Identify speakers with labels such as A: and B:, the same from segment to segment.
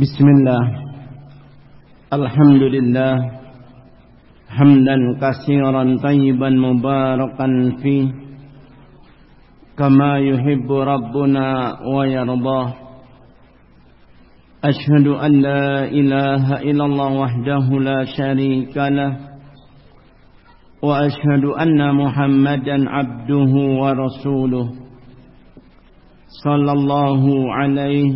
A: بسم الله الحمد لله حمدا كثيرا طيبا مباركا فيه كما يحب ربنا ويرضاه أشهد أن لا إله إلا الله وحده لا شريك له وأشهد أن محمدا عبده ورسوله صلى الله عليه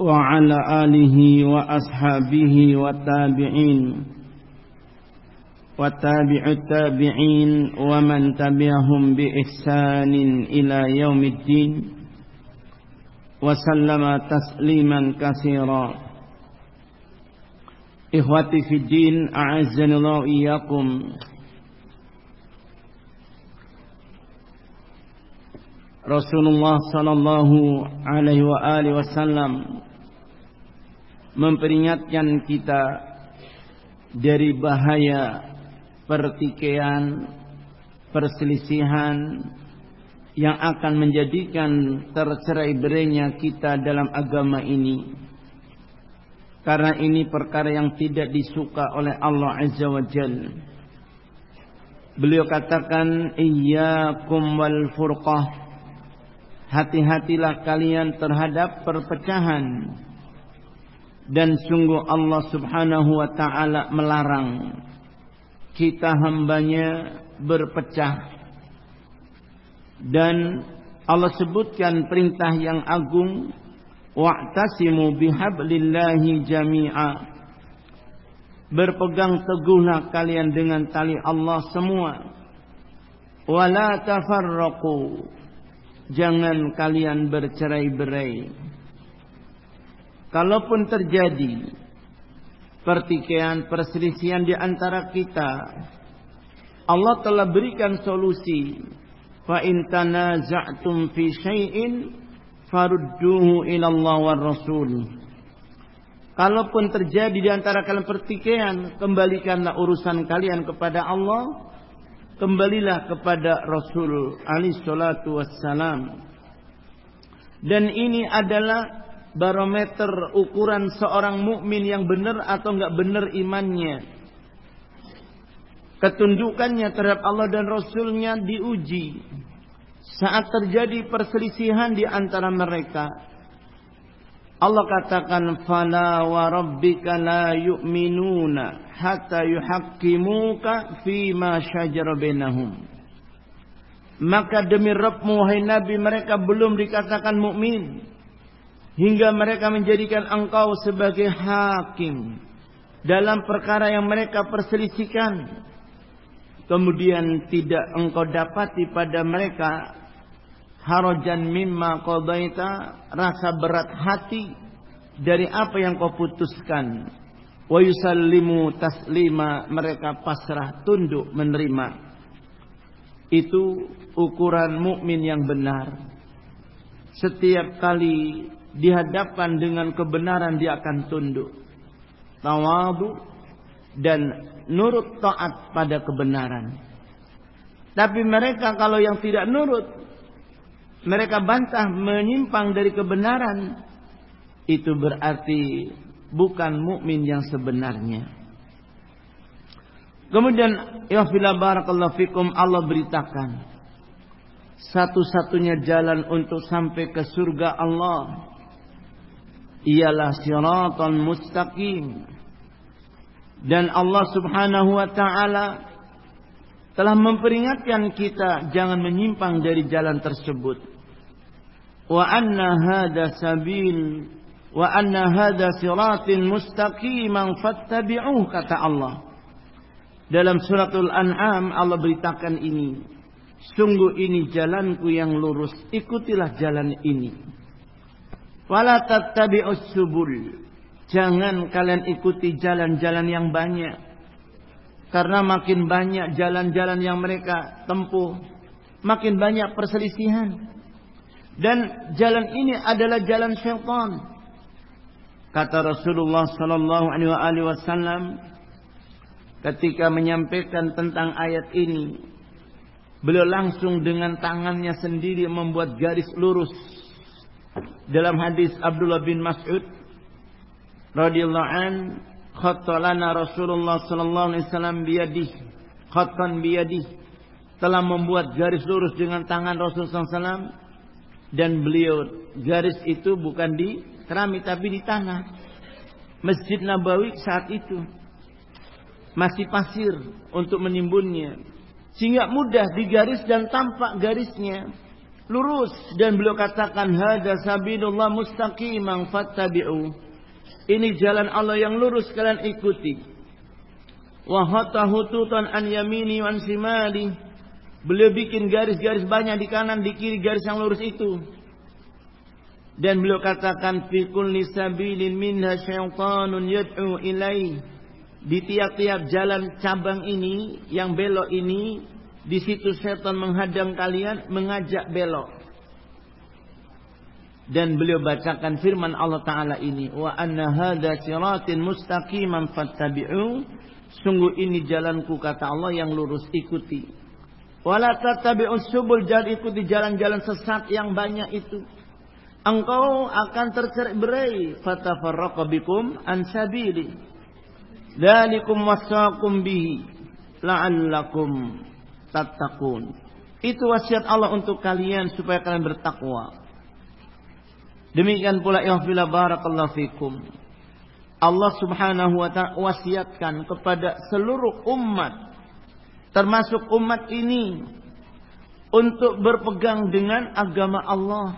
A: وعلى آله وأصحابه والتابعين وتابع التابعين ومن تبعهم بإحسان إلى يوم الدين وسلم تسليما كثيرا. إخوتي في الدين أعزني الله إياكم Rasulullah sallallahu alaihi wa alihi wasallam memperingatkan kita dari bahaya pertikaian, perselisihan yang akan menjadikan tercerai berainya kita dalam agama ini. Karena ini perkara yang tidak disuka oleh Allah Azza wa Jal. Beliau katakan, Iyyakum wal furqah. Hati-hatilah kalian terhadap perpecahan dan sungguh Allah subhanahu wa ta'ala melarang kita hambanya berpecah. Dan Allah sebutkan perintah yang agung wa'tasimu bihablillahi jami'a. Berpegang teguhlah kalian dengan tali Allah semua. Wala tafarraqu. Jangan kalian bercerai-berai Kalaupun terjadi pertikaian, perselisihan di antara kita, Allah telah berikan solusi. Fa in tanaza'tum fi syai'in farudduhu ila Allah war Rasul. Kalaupun terjadi di antara kalian pertikaian, kembalikanlah urusan kalian kepada Allah, kembalilah kepada Rasul alaihi salatu wassalam. Dan ini adalah barometer ukuran seorang mukmin yang benar atau enggak benar imannya. Ketundukannya terhadap Allah dan Rasulnya diuji. Saat terjadi perselisihan di antara mereka. Allah katakan fala wa rabbika la yu'minuna hatta yuhaqqimuka fi ma syajara. Maka demi Rabbmu wahai Nabi mereka belum dikatakan mukmin hingga mereka menjadikan engkau sebagai hakim dalam perkara yang mereka perselisihkan. Kemudian tidak engkau dapati pada mereka harajan mimma qadaita rasa berat hati dari apa yang kau putuskan. Wa yusallimu taslima mereka pasrah tunduk menerima. Itu ukuran mukmin yang benar. Setiap kali dihadapkan dengan kebenaran dia akan tunduk. Tawadu dan nurut taat pada kebenaran. Tapi mereka kalau yang tidak nurut, mereka bantah menyimpang dari kebenaran, itu berarti bukan mukmin yang sebenarnya. Kemudian ya fila barakallahu fikum Allah beritakan satu-satunya jalan untuk sampai ke surga Allah ialah siratan mustaqim. Dan Allah Subhanahu wa taala telah memperingatkan kita jangan menyimpang dari jalan tersebut. Wa anna hada sabil wa anna hada siratin mustaqiman fattabi'uh kata Allah. Dalam suratul an'am Allah beritakan ini sungguh ini jalanku yang lurus ikutilah jalan ini Wala tattabi'us subul. Jangan kalian ikuti jalan-jalan yang banyak. Karena makin banyak jalan-jalan yang mereka tempuh, makin banyak perselisihan. Dan jalan ini adalah jalan syaitan. Kata Rasulullah sallallahu alaihi wasallam ketika menyampaikan tentang ayat ini, beliau langsung dengan tangannya sendiri membuat garis lurus dalam hadis Abdullah bin Mas'ud radhiyallahu an khattalana Rasulullah sallallahu alaihi wasallam biyadih khattan biyadih telah membuat garis lurus dengan tangan Rasulullah SAW dan beliau garis itu bukan di keramik tapi di tanah. Masjid Nabawi saat itu masih pasir untuk menimbunnya. Sehingga mudah digaris dan tampak garisnya lurus. Dan beliau katakan hada sabilullah mustaqimang fattabi'u. Ini jalan Allah yang lurus kalian ikuti. Wa hatta hututan an yamini wa an simali beliau bikin garis-garis banyak di kanan di kiri garis yang lurus itu. Dan beliau katakan fi kulli sabilin minha syaitanun yad'u ilai. Di tiap-tiap jalan cabang ini yang belok ini di situ setan menghadang kalian, mengajak belok. Dan beliau bacakan firman Allah Ta'ala ini. Wa anna hadha siratin mustaqiman fattabi'u. Sungguh ini jalanku kata Allah yang lurus ikuti. Wala tattabi'u subul jangan ikuti jalan-jalan sesat yang banyak itu. Engkau akan tercerai berai. Fatafarraqa bikum an sabili. Dalikum wasakum bihi. La'allakum tattaqun. Itu wasiat Allah untuk kalian supaya kalian bertakwa. Demikian pula ihfila barakallahu fikum. Allah Subhanahu wa taala wasiatkan kepada seluruh umat termasuk umat ini untuk berpegang dengan agama Allah.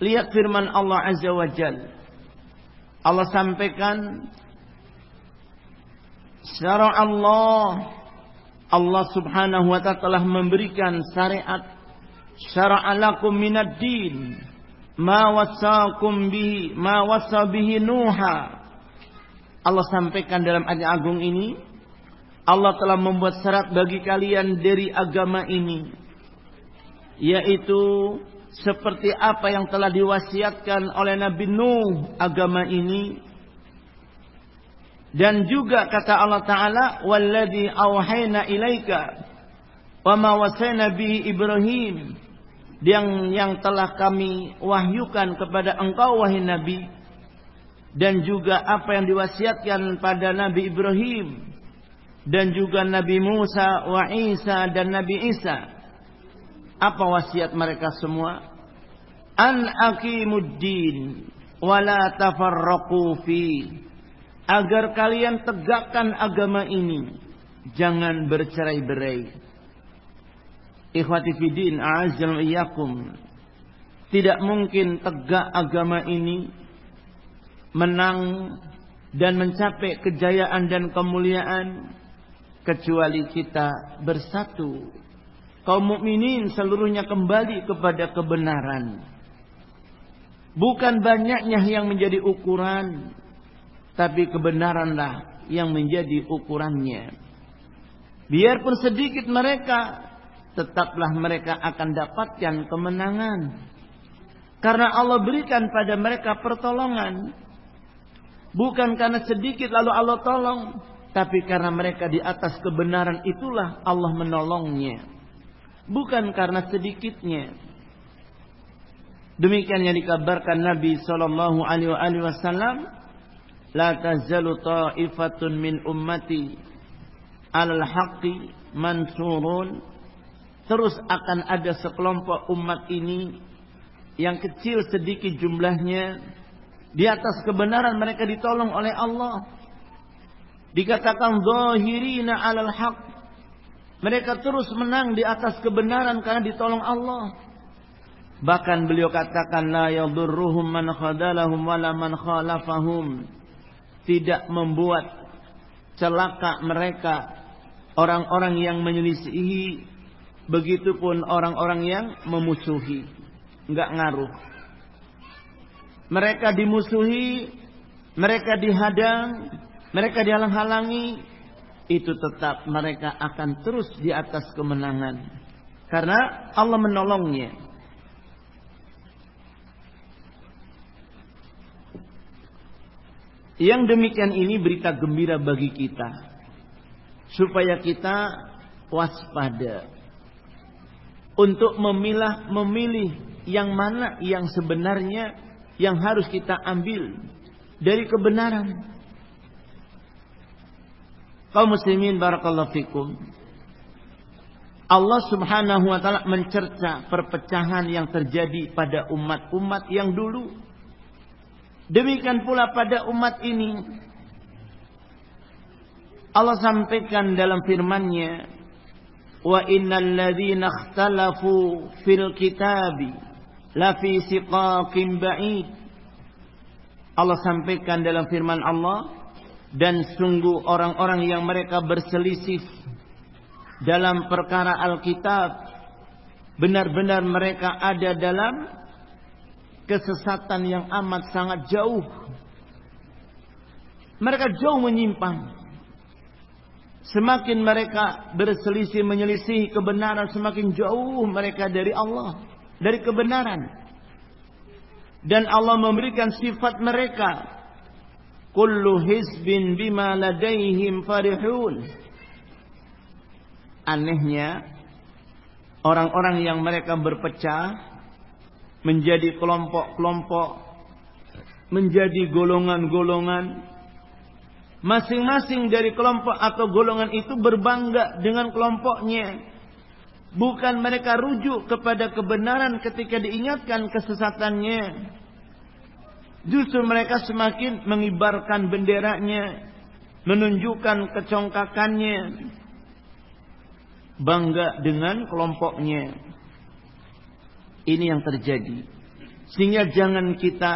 A: Lihat firman Allah Azza wa Jal. Allah sampaikan Syara Allah Allah Subhanahu wa taala telah memberikan syariat syara'alakum minad din ma wasakum bihi ma wasa bihi nuha. Allah sampaikan dalam ayat agung ini Allah telah membuat syarat bagi kalian dari agama ini yaitu seperti apa yang telah diwasiatkan oleh Nabi Nuh agama ini dan juga kata Allah Ta'ala, Walladhi awhayna ilaika, wa ma wasayna bihi Ibrahim. Yang, yang telah kami wahyukan kepada engkau wahai Nabi. Dan juga apa yang diwasiatkan pada Nabi Ibrahim. Dan juga Nabi Musa, wa Isa dan Nabi Isa. Apa wasiat mereka semua? An aqimuddin wa la tafarraqu agar kalian tegakkan agama ini jangan bercerai-berai. Ikhwati fidin a'azzal iyyakum. Tidak mungkin tegak agama ini menang dan mencapai kejayaan dan kemuliaan kecuali kita bersatu. Kaum mukminin seluruhnya kembali kepada kebenaran. Bukan banyaknya yang menjadi ukuran tapi kebenaranlah yang menjadi ukurannya. Biarpun sedikit mereka, tetaplah mereka akan dapatkan kemenangan. Karena Allah berikan pada mereka pertolongan. Bukan karena sedikit lalu Allah tolong. Tapi karena mereka di atas kebenaran itulah Allah menolongnya. Bukan karena sedikitnya. Demikian yang dikabarkan Nabi Shallallahu Alaihi Wasallam la tazalu ta'ifatun min ummati. Alal haqqi mansurun. Terus akan ada sekelompok umat ini yang kecil sedikit jumlahnya. Di atas kebenaran mereka ditolong oleh Allah. Dikatakan zahirina alal haq. Mereka terus menang di atas kebenaran karena ditolong Allah. Bahkan beliau katakan la yadurruhum man khadalahum wala man khalafahum tidak membuat celaka mereka orang-orang yang menyelisihi begitupun orang-orang yang memusuhi. Enggak ngaruh. Mereka dimusuhi mereka dihadang mereka dihalang-halangi itu tetap mereka akan terus di atas kemenangan. Karena Allah menolongnya Yang demikian ini berita gembira bagi kita. Supaya kita waspada. Untuk memilah, memilih yang mana yang sebenarnya yang harus kita ambil dari kebenaran. Kaum muslimin barakallahu fikum. Allah Subhanahu wa taala mencerca perpecahan yang terjadi pada umat-umat yang dulu. Demikian pula pada umat ini. Allah sampaikan dalam firman-Nya, "Wa innal ladzina ikhtalafu fil kitabi la fi siqaqin ba'id." Allah sampaikan dalam firman Allah, dan sungguh orang-orang yang mereka berselisih dalam perkara Alkitab benar-benar mereka ada dalam kesesatan yang amat sangat jauh. Mereka jauh menyimpang. Semakin mereka berselisih menyelisih kebenaran semakin jauh mereka dari Allah, dari kebenaran. Dan Allah memberikan sifat mereka kullu hizbin bima ladaihim farihun anehnya orang-orang yang mereka berpecah menjadi kelompok-kelompok menjadi golongan-golongan. Masing-masing dari kelompok atau golongan itu berbangga dengan kelompoknya. Bukan mereka rujuk kepada kebenaran ketika diingatkan kesesatannya. Justru mereka semakin mengibarkan benderanya, menunjukkan kecongkakannya, bangga dengan kelompoknya. Ini yang terjadi. Sehingga jangan kita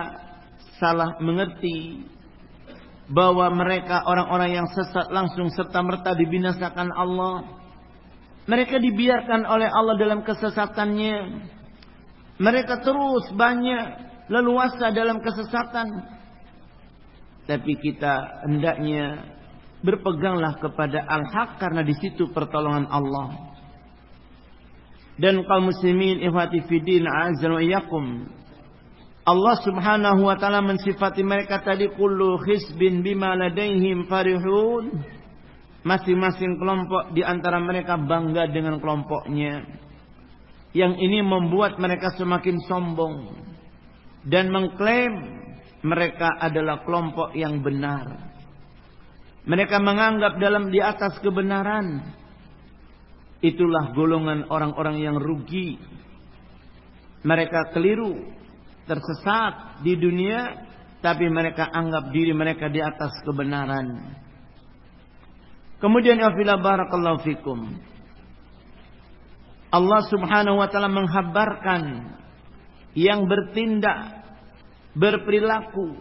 A: salah mengerti bahwa mereka orang-orang yang sesat langsung serta merta dibinasakan Allah. Mereka dibiarkan oleh Allah dalam kesesatannya. Mereka terus banyak leluasa dalam kesesatan. Tapi kita hendaknya berpeganglah kepada al-haq karena di situ pertolongan Allah. Dan kaum muslimin ihwati fidin azza wa yakum. Allah Subhanahu wa taala mensifati mereka tadi kullu hisbin bima ladaihim farihun. Masing-masing kelompok di antara mereka bangga dengan kelompoknya. Yang ini membuat mereka semakin sombong dan mengklaim mereka adalah kelompok yang benar. Mereka menganggap dalam di atas kebenaran. Itulah golongan orang-orang yang rugi. Mereka keliru, tersesat di dunia, tapi mereka anggap diri mereka di atas kebenaran. Kemudian ya barakallahu fikum. Allah Subhanahu wa taala menghabarkan yang bertindak berperilaku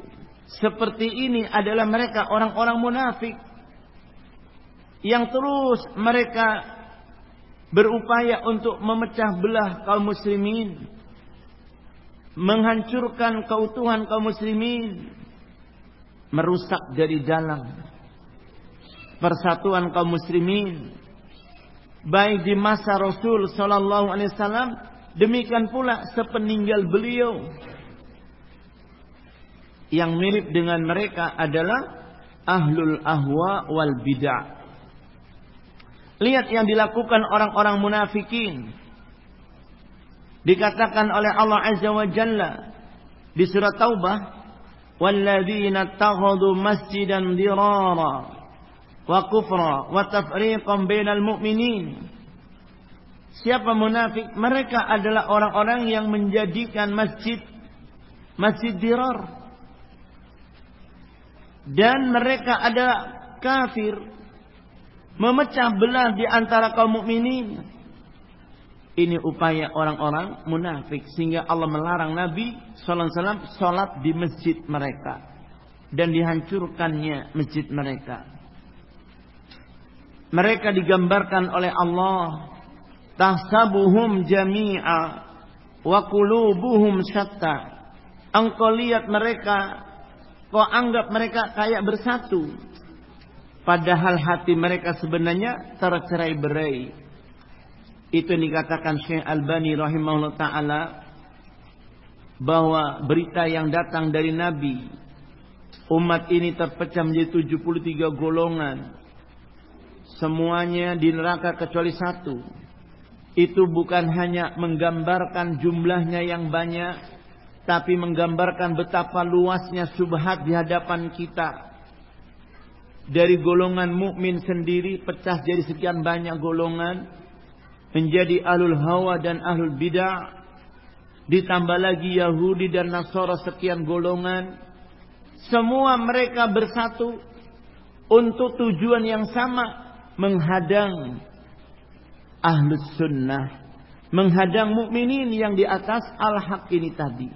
A: seperti ini adalah mereka orang-orang munafik yang terus mereka berupaya untuk memecah belah kaum muslimin menghancurkan keutuhan kaum muslimin merusak dari dalam persatuan kaum muslimin baik di masa Rasul sallallahu alaihi wasallam Demikian pula sepeninggal beliau yang mirip dengan mereka adalah ahlul ahwa wal bid'ah. Lihat yang dilakukan orang-orang munafikin. Dikatakan oleh Allah Azza wa Jalla di surat Taubah, "Walladzina takhadhu masjidan dirara wa kufra wa tafriqan bainal mu'minin." Siapa munafik? Mereka adalah orang-orang yang menjadikan masjid masjid dirar. Dan mereka adalah kafir. Memecah belah di antara kaum mukminin. Ini upaya orang-orang munafik sehingga Allah melarang Nabi sallallahu alaihi wasallam salat di masjid mereka dan dihancurkannya masjid mereka. Mereka digambarkan oleh Allah tahsabuhum jami'a wa qulubuhum syatta. Engkau lihat mereka, kau anggap mereka kayak bersatu. Padahal hati mereka sebenarnya tercerai-berai. Itu yang dikatakan Syekh Albani rahimahullah taala bahwa berita yang datang dari Nabi umat ini terpecah menjadi 73 golongan. Semuanya di neraka kecuali satu itu bukan hanya menggambarkan jumlahnya yang banyak, tapi menggambarkan betapa luasnya subhat di hadapan kita. Dari golongan mukmin sendiri pecah jadi sekian banyak golongan, menjadi ahlul hawa dan ahlul bidah, ditambah lagi Yahudi dan Nasara sekian golongan, semua mereka bersatu untuk tujuan yang sama, menghadang ahlus sunnah menghadang mukminin yang di atas al-haq ini tadi.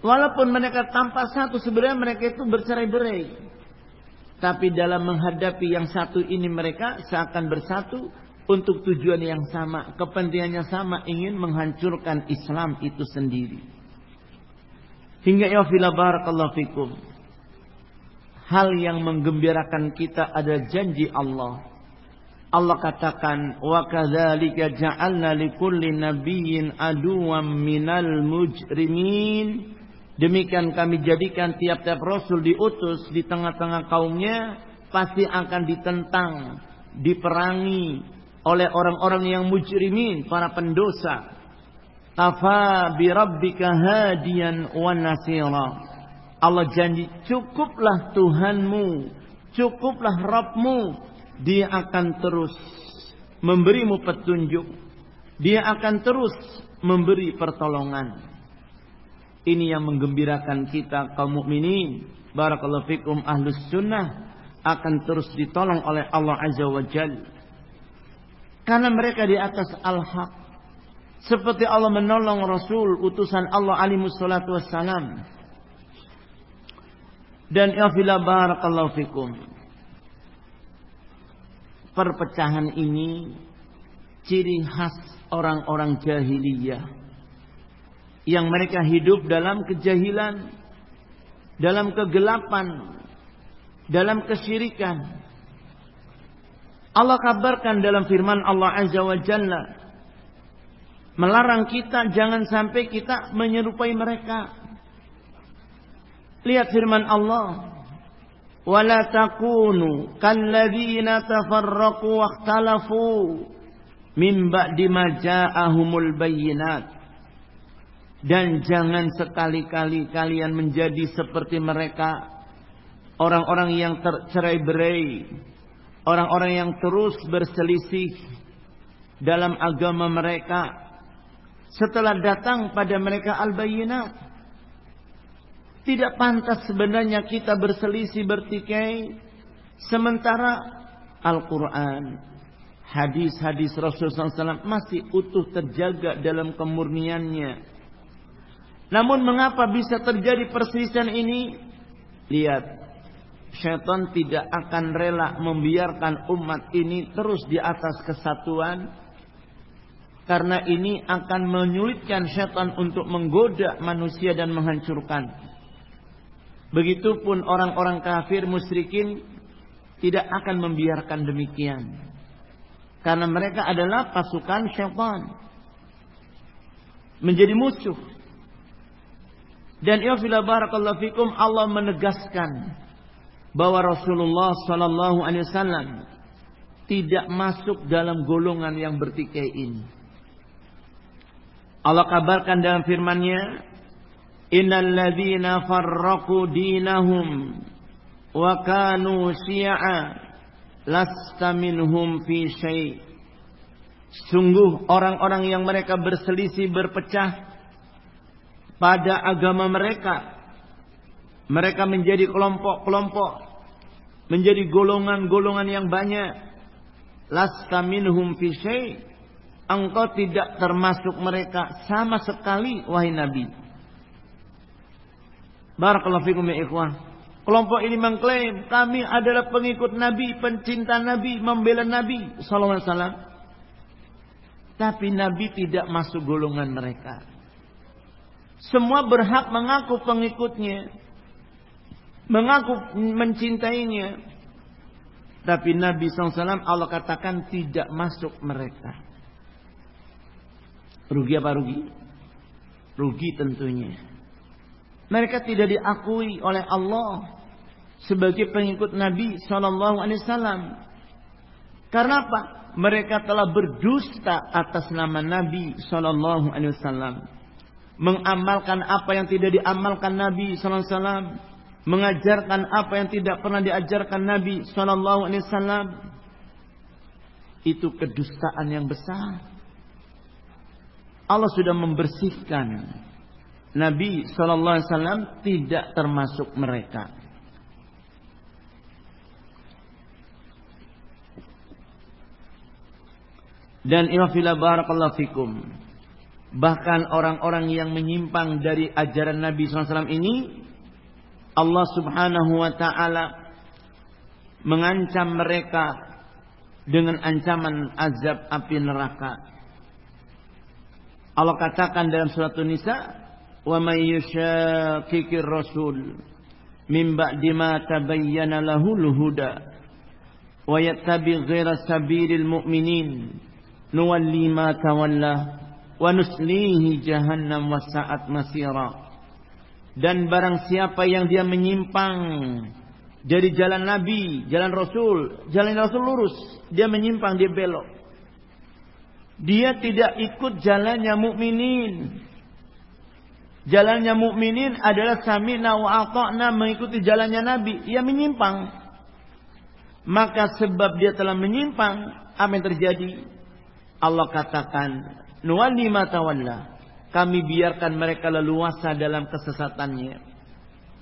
A: Walaupun mereka tanpa satu sebenarnya mereka itu bercerai-berai. Tapi dalam menghadapi yang satu ini mereka seakan bersatu untuk tujuan yang sama, kepentingannya sama, ingin menghancurkan Islam itu sendiri. Hingga ya fila barakallahu fikum. Hal yang menggembirakan kita ada janji Allah Allah katakan wa kadzalika ja'alna likulli nabiyyin aduwwan minal mujrimin demikian kami jadikan tiap-tiap rasul diutus di tengah-tengah kaumnya pasti akan ditentang diperangi oleh orang-orang yang mujrimin para pendosa afa bi rabbika hadiyan wa nasira Allah janji cukuplah Tuhanmu cukuplah Rabbmu dia akan terus memberimu petunjuk. Dia akan terus memberi pertolongan. Ini yang menggembirakan kita kaum mukminin. Barakallahu fikum ahlus sunnah akan terus ditolong oleh Allah Azza wa Jal. Karena mereka di atas al-haq. Seperti Allah menolong Rasul utusan Allah alaihi wassalatu wassalam. Dan ya barakallahu fikum perpecahan ini ciri khas orang-orang jahiliyah yang mereka hidup dalam kejahilan, dalam kegelapan, dalam kesyirikan. Allah kabarkan dalam firman Allah Azza wa Jalla melarang kita jangan sampai kita menyerupai mereka. Lihat firman Allah, ولا تكونوا كالذين تفرقوا واختلفوا من بعد ما جاءهم البينات dan jangan sekali-kali kalian menjadi seperti mereka. Orang-orang yang tercerai-berai. Orang-orang yang terus berselisih dalam agama mereka. Setelah datang pada mereka al-bayyinat tidak pantas sebenarnya kita berselisih bertikai. Sementara Al-Quran, hadis-hadis Rasulullah SAW masih utuh terjaga dalam kemurniannya. Namun mengapa bisa terjadi perselisihan ini? Lihat, syaitan tidak akan rela membiarkan umat ini terus di atas kesatuan karena ini akan menyulitkan syaitan untuk menggoda manusia dan menghancurkan. Begitupun orang-orang kafir musyrikin tidak akan membiarkan demikian. Karena mereka adalah pasukan syaitan. Menjadi musuh. Dan fila barakallahu fikum Allah menegaskan bahwa Rasulullah sallallahu alaihi wasallam tidak masuk dalam golongan yang bertikai ini. Allah kabarkan dalam firman-Nya, innal ladzina farraqu dinahum wa kanu syi'a lasta minhum fi syai' sungguh orang-orang yang mereka berselisih berpecah pada agama mereka mereka menjadi kelompok-kelompok menjadi golongan-golongan yang banyak lasta minhum fi engkau tidak termasuk mereka sama sekali wahai nabi Barakallahu fikum ya ikhwah. Kelompok ini mengklaim kami adalah pengikut Nabi, pencinta Nabi, membela Nabi sallallahu alaihi wasallam. Tapi Nabi tidak masuk golongan mereka. Semua berhak mengaku pengikutnya. Mengaku mencintainya. Tapi Nabi SAW Allah katakan tidak masuk mereka. Rugi apa rugi? Rugi tentunya. Mereka tidak diakui oleh Allah sebagai pengikut Nabi Wasallam. Karena apa? mereka telah berdusta atas nama Nabi Shallallahu Alaihi Wasallam, mengamalkan apa yang tidak diamalkan Nabi Sallallahu Alaihi Wasallam, mengajarkan apa yang tidak pernah diajarkan Nabi Sallallahu Alaihi Wasallam. Itu kedustaan yang besar. Allah sudah membersihkan Nabi Sallallahu Alaihi Wasallam tidak termasuk mereka. Dan imafila barakallahu fikum. Bahkan orang-orang yang menyimpang dari ajaran Nabi SAW ini. Allah subhanahu wa ta'ala mengancam mereka dengan ancaman azab api neraka. Allah katakan dalam surat Nisa, "Wa may yushakkikir rasul min ba'di ma tabayyana lahul huda wa yattabi' ghaira sabilil mu'minin nuwalli ma tawalla wa nuslihi jahannam wa sa'at masira dan barang siapa yang dia menyimpang dari jalan Nabi, jalan Rasul, jalan Rasul lurus, dia menyimpang, dia belok. Dia tidak ikut jalannya mukminin. Jalannya mukminin adalah sami'na wa ata'na mengikuti jalannya Nabi. Ia menyimpang. Maka sebab dia telah menyimpang, apa yang terjadi? Allah katakan, nuwalli ma tawalla. Kami biarkan mereka leluasa dalam kesesatannya.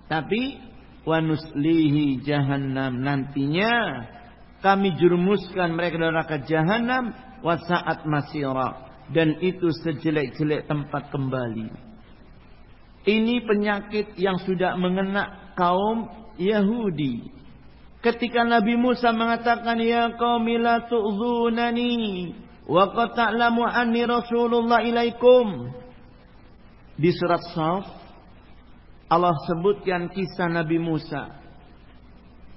A: Tapi wanuslihi jahannam nantinya kami jurumuskan mereka dalam neraka jahanam wasaat masira dan itu sejelek-jelek tempat kembali. Ini penyakit yang sudah mengena kaum Yahudi. Ketika Nabi Musa mengatakan ya qaumi la tu'zunani Wa qad ta'lamu anni Rasulullah ilaikum. Di surat Saf Allah sebutkan kisah Nabi Musa.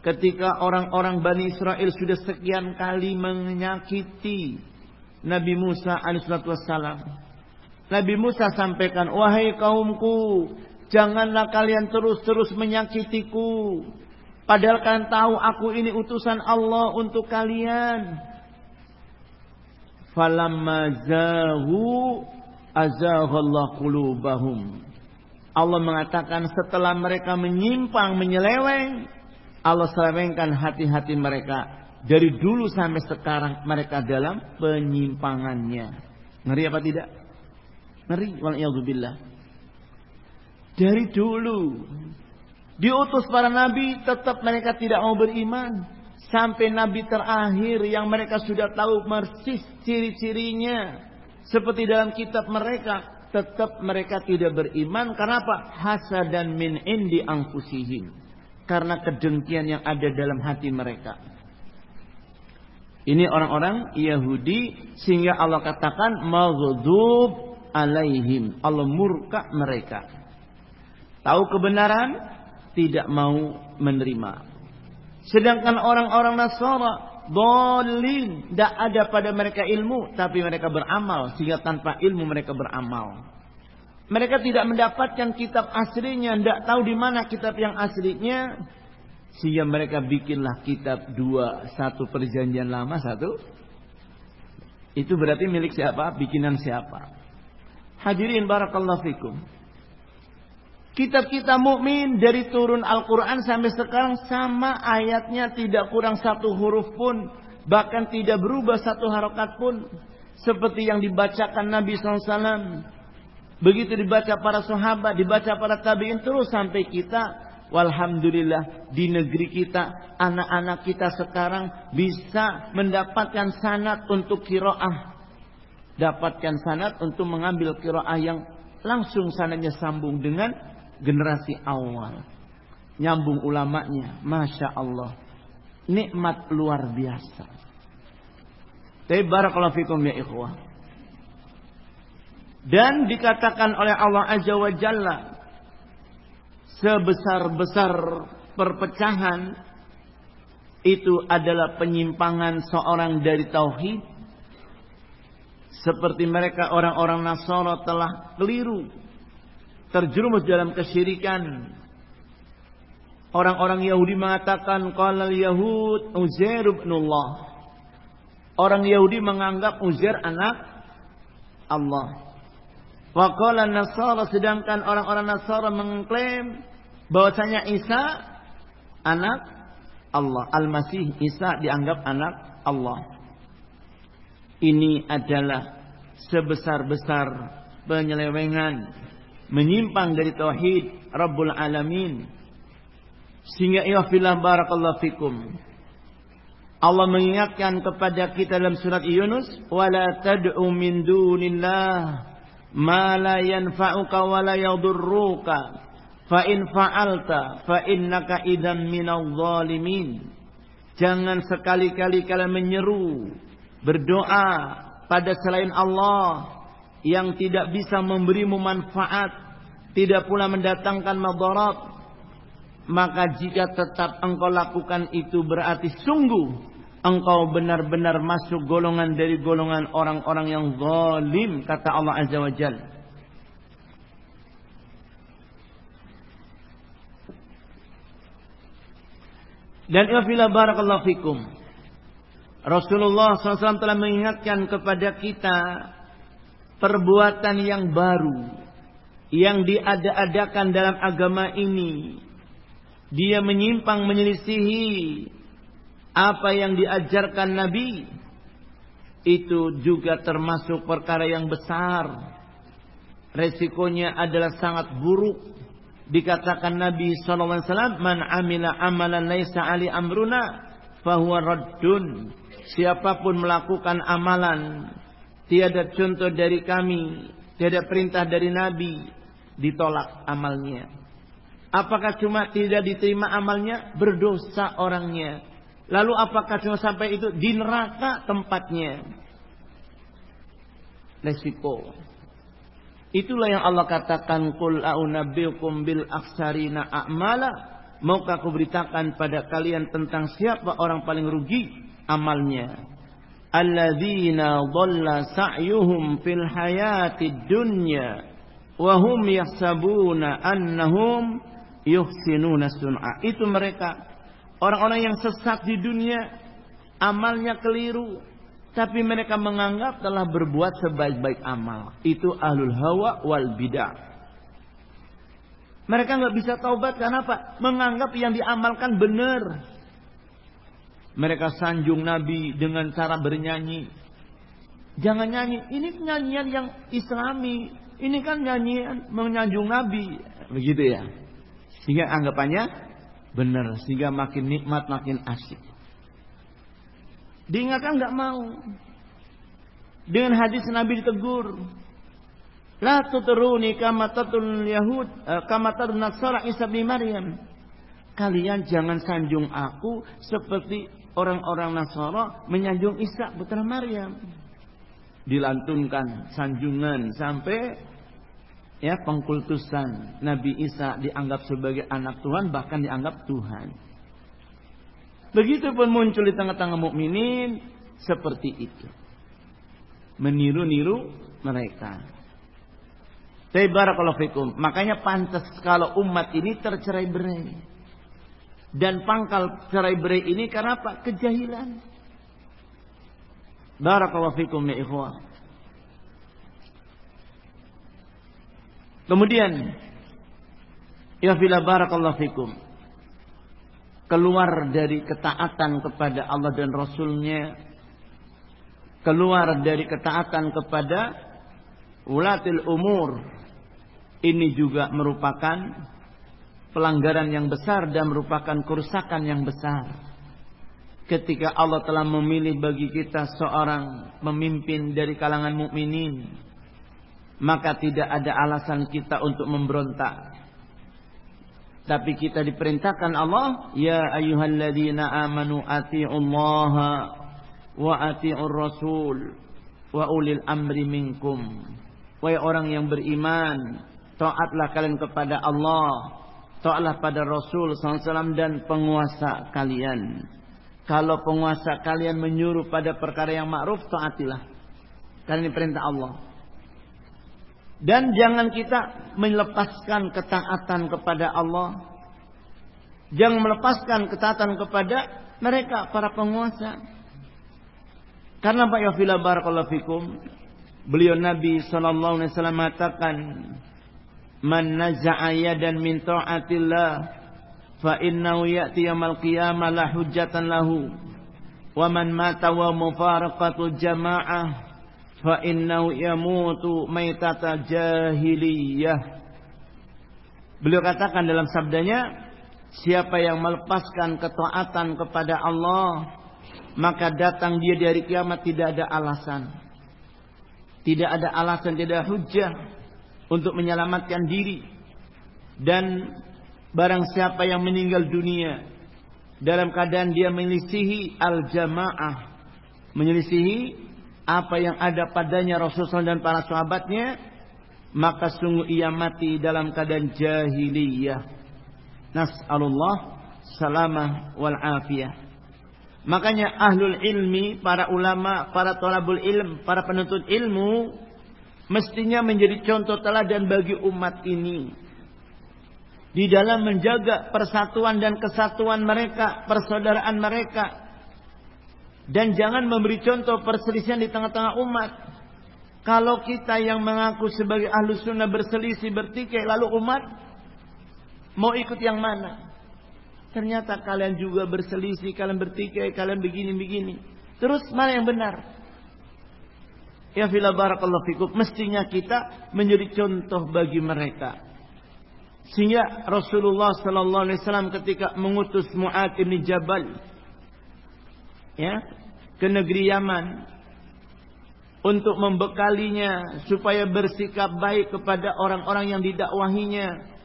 A: Ketika orang-orang Bani Israel sudah sekian kali menyakiti Nabi Musa alaihissalatu wassalam. Nabi Musa sampaikan, "Wahai kaumku, janganlah kalian terus-terus menyakitiku. Padahal kalian tahu aku ini utusan Allah untuk kalian." Falamma zahu azaghallahu qulubahum. Allah mengatakan setelah mereka menyimpang menyeleweng, Allah selewengkan hati-hati mereka. Dari dulu sampai sekarang mereka dalam penyimpangannya. Ngeri apa tidak? Ngeri. Waliyahzubillah. Dari dulu. Diutus para nabi tetap mereka tidak mau beriman. Sampai nabi terakhir yang mereka sudah tahu persis ciri-cirinya. Seperti dalam kitab mereka. Tetap mereka tidak beriman. Karena apa? Hasadan min indi angkusihim. Karena kedengkian yang ada dalam hati mereka. Ini orang-orang Yahudi. Sehingga Allah katakan. Maghdub alaihim. Allah murka mereka. Tahu kebenaran. Tidak mau menerima. Sedangkan orang-orang Nasara dolin, tidak ada pada mereka ilmu, tapi mereka beramal sehingga tanpa ilmu mereka beramal. Mereka tidak mendapatkan kitab aslinya, tidak tahu di mana kitab yang aslinya, sehingga mereka bikinlah kitab dua, satu perjanjian lama, satu itu berarti milik siapa? Bikinan siapa? Hadirin barakallahu fikum. Kitab kita mukmin dari turun Al-Quran sampai sekarang sama ayatnya tidak kurang satu huruf pun. Bahkan tidak berubah satu harokat pun. Seperti yang dibacakan Nabi SAW. Begitu dibaca para sahabat, dibaca para tabiin terus sampai kita. Walhamdulillah di negeri kita, anak-anak kita sekarang bisa mendapatkan sanat untuk kiroah. Dapatkan sanat untuk mengambil kiroah yang langsung sananya sambung dengan generasi awal. Nyambung ulamanya. Masya Allah. Nikmat luar biasa. Tapi barakallahu fikum ya ikhwah. Dan dikatakan oleh Allah Azza wa Jalla. Sebesar-besar perpecahan. Itu adalah penyimpangan seorang dari tauhid. Seperti mereka orang-orang Nasara telah keliru terjerumus dalam kesyirikan. Orang-orang Yahudi mengatakan qala al-yahud Uzair ibn Allah. Orang Yahudi menganggap Uzair anak Allah. Waqala Nasara sedangkan orang-orang Nasara mengklaim bahwasanya Isa anak Allah. Al-Masih Isa dianggap anak Allah. Ini adalah sebesar-besar penyelewengan menyimpang dari tauhid Rabbul Alamin. Sehingga ya fillah barakallahu fikum. Allah mengingatkan kepada kita dalam surat Yunus, "Wala tad'u min dunillah ma la yanfa'uka wa la yadurruka fa in fa'alta fa innaka idzan minal zalimin jangan sekali-kali kalian menyeru berdoa pada selain Allah yang tidak bisa memberimu manfaat tidak pula mendatangkan madarat maka jika tetap engkau lakukan itu berarti sungguh engkau benar-benar masuk golongan dari golongan orang-orang yang zalim kata Allah Azza wa Jalla. Dan ifila barakallahu fikum. Rasulullah SAW telah mengingatkan kepada kita perbuatan yang baru yang diada-adakan dalam agama ini. Dia menyimpang menyelisihi apa yang diajarkan Nabi itu juga termasuk perkara yang besar. Resikonya adalah sangat buruk. Dikatakan Nabi SAW, Man amila amalan laisa ali amruna, fahuwa raddun. Siapa pun melakukan amalan, tiada contoh dari kami, tiada perintah dari Nabi, ditolak amalnya. Apakah cuma tidak diterima amalnya? Berdosa orangnya Lalu apakah cuma sampai itu di neraka tempatnya? Resiko. Itulah yang Allah katakan qul a'unabbiukum bil aksarina a'mala. Maukah aku beritakan pada kalian tentang siapa orang paling rugi amalnya? Alladzina dhalla sa'yuhum fil hayati dunya wa hum yahsabuna annahum yuhsinuna sun'a. Itu mereka Orang-orang yang sesat di dunia, amalnya keliru, tapi mereka menganggap telah berbuat sebaik-baik amal. Itu ahlul hawa wal bidah. Mereka nggak bisa taubat karena apa? Menganggap yang diamalkan benar. Mereka sanjung Nabi dengan cara bernyanyi. Jangan nyanyi. Ini nyanyian yang Islami. Ini kan nyanyian menyanjung Nabi. Begitu ya. Sehingga anggapannya benar sehingga makin nikmat makin asik. Diingatkan nggak mau. Dengan hadis Nabi ditegur. La tutruni kama tatul Yahud eh, kama tatul Nasara Isa bin Maryam. Kalian jangan sanjung aku seperti orang-orang Nasara menyanjung Isa putra Maryam. Dilantunkan sanjungan sampai ya pengkultusan Nabi Isa dianggap sebagai anak Tuhan bahkan dianggap Tuhan. Begitupun muncul di tengah-tengah mukminin seperti itu. Meniru-niru mereka. Tapi barakallahu fikum. Makanya pantas kalau umat ini tercerai berai. Dan pangkal cerai berai ini karena apa? Kejahilan. Barakallahu fikum ya ikhwah. Kemudian ya fila barakallahu fikum. Keluar dari ketaatan kepada Allah dan Rasulnya. Keluar dari ketaatan kepada ulatil umur. Ini juga merupakan pelanggaran yang besar dan merupakan kerusakan yang besar. Ketika Allah telah memilih bagi kita seorang pemimpin dari kalangan mukminin maka tidak ada alasan kita untuk memberontak. Tapi kita diperintahkan Allah, ya ayyuhalladzina amanu atiullaha wa atiur rasul wa ulil amri minkum. Wahai orang yang beriman, taatlah kalian kepada Allah, taatlah pada Rasul SAW dan penguasa kalian. Kalau penguasa kalian menyuruh pada perkara yang ma'ruf, taatilah. Karena ini perintah Allah. Dan jangan kita melepaskan ketaatan kepada Allah. Jangan melepaskan ketaatan kepada mereka para penguasa. Karena Pak Yafila barakallahu fikum, beliau Nabi wasallam mengatakan, "Man naza'a yadan min ta'atillah fa innahu ya'ti yaumil qiyamah la hujjatan lahu." Wa man mata wa mufaraqatul jama'ah fa innahu yamutu maitata jahiliyah. Beliau katakan dalam sabdanya, siapa yang melepaskan ketaatan kepada Allah maka datang dia dari kiamat tidak ada alasan. Tidak ada alasan, tidak ada hujah untuk menyelamatkan diri. Dan barang siapa yang meninggal dunia dalam keadaan dia menyelisihi al-jamaah, menyelisihi apa yang ada padanya Rasulullah dan para sahabatnya, maka sungguh ia mati dalam keadaan jahiliyah. Nas'alullah salamah wal afiyah. Makanya ahlul ilmi, para ulama, para tolabul ilm, para penuntut ilmu mestinya menjadi contoh teladan bagi umat ini. Di dalam menjaga persatuan dan kesatuan mereka, persaudaraan mereka. Dan jangan memberi contoh perselisihan di tengah-tengah umat. Kalau kita yang mengaku sebagai ahlu sunnah berselisih, bertikai, lalu umat mau ikut yang mana? Ternyata kalian juga berselisih, kalian bertikai, kalian begini-begini. Terus mana yang benar? Ya fila barakallahu fikum. Mestinya kita menjadi contoh bagi mereka. Sehingga Rasulullah sallallahu alaihi wasallam ketika mengutus Mu'ad bin Jabal ya ke negeri Yaman untuk membekalinya supaya bersikap baik kepada orang-orang yang didakwahinya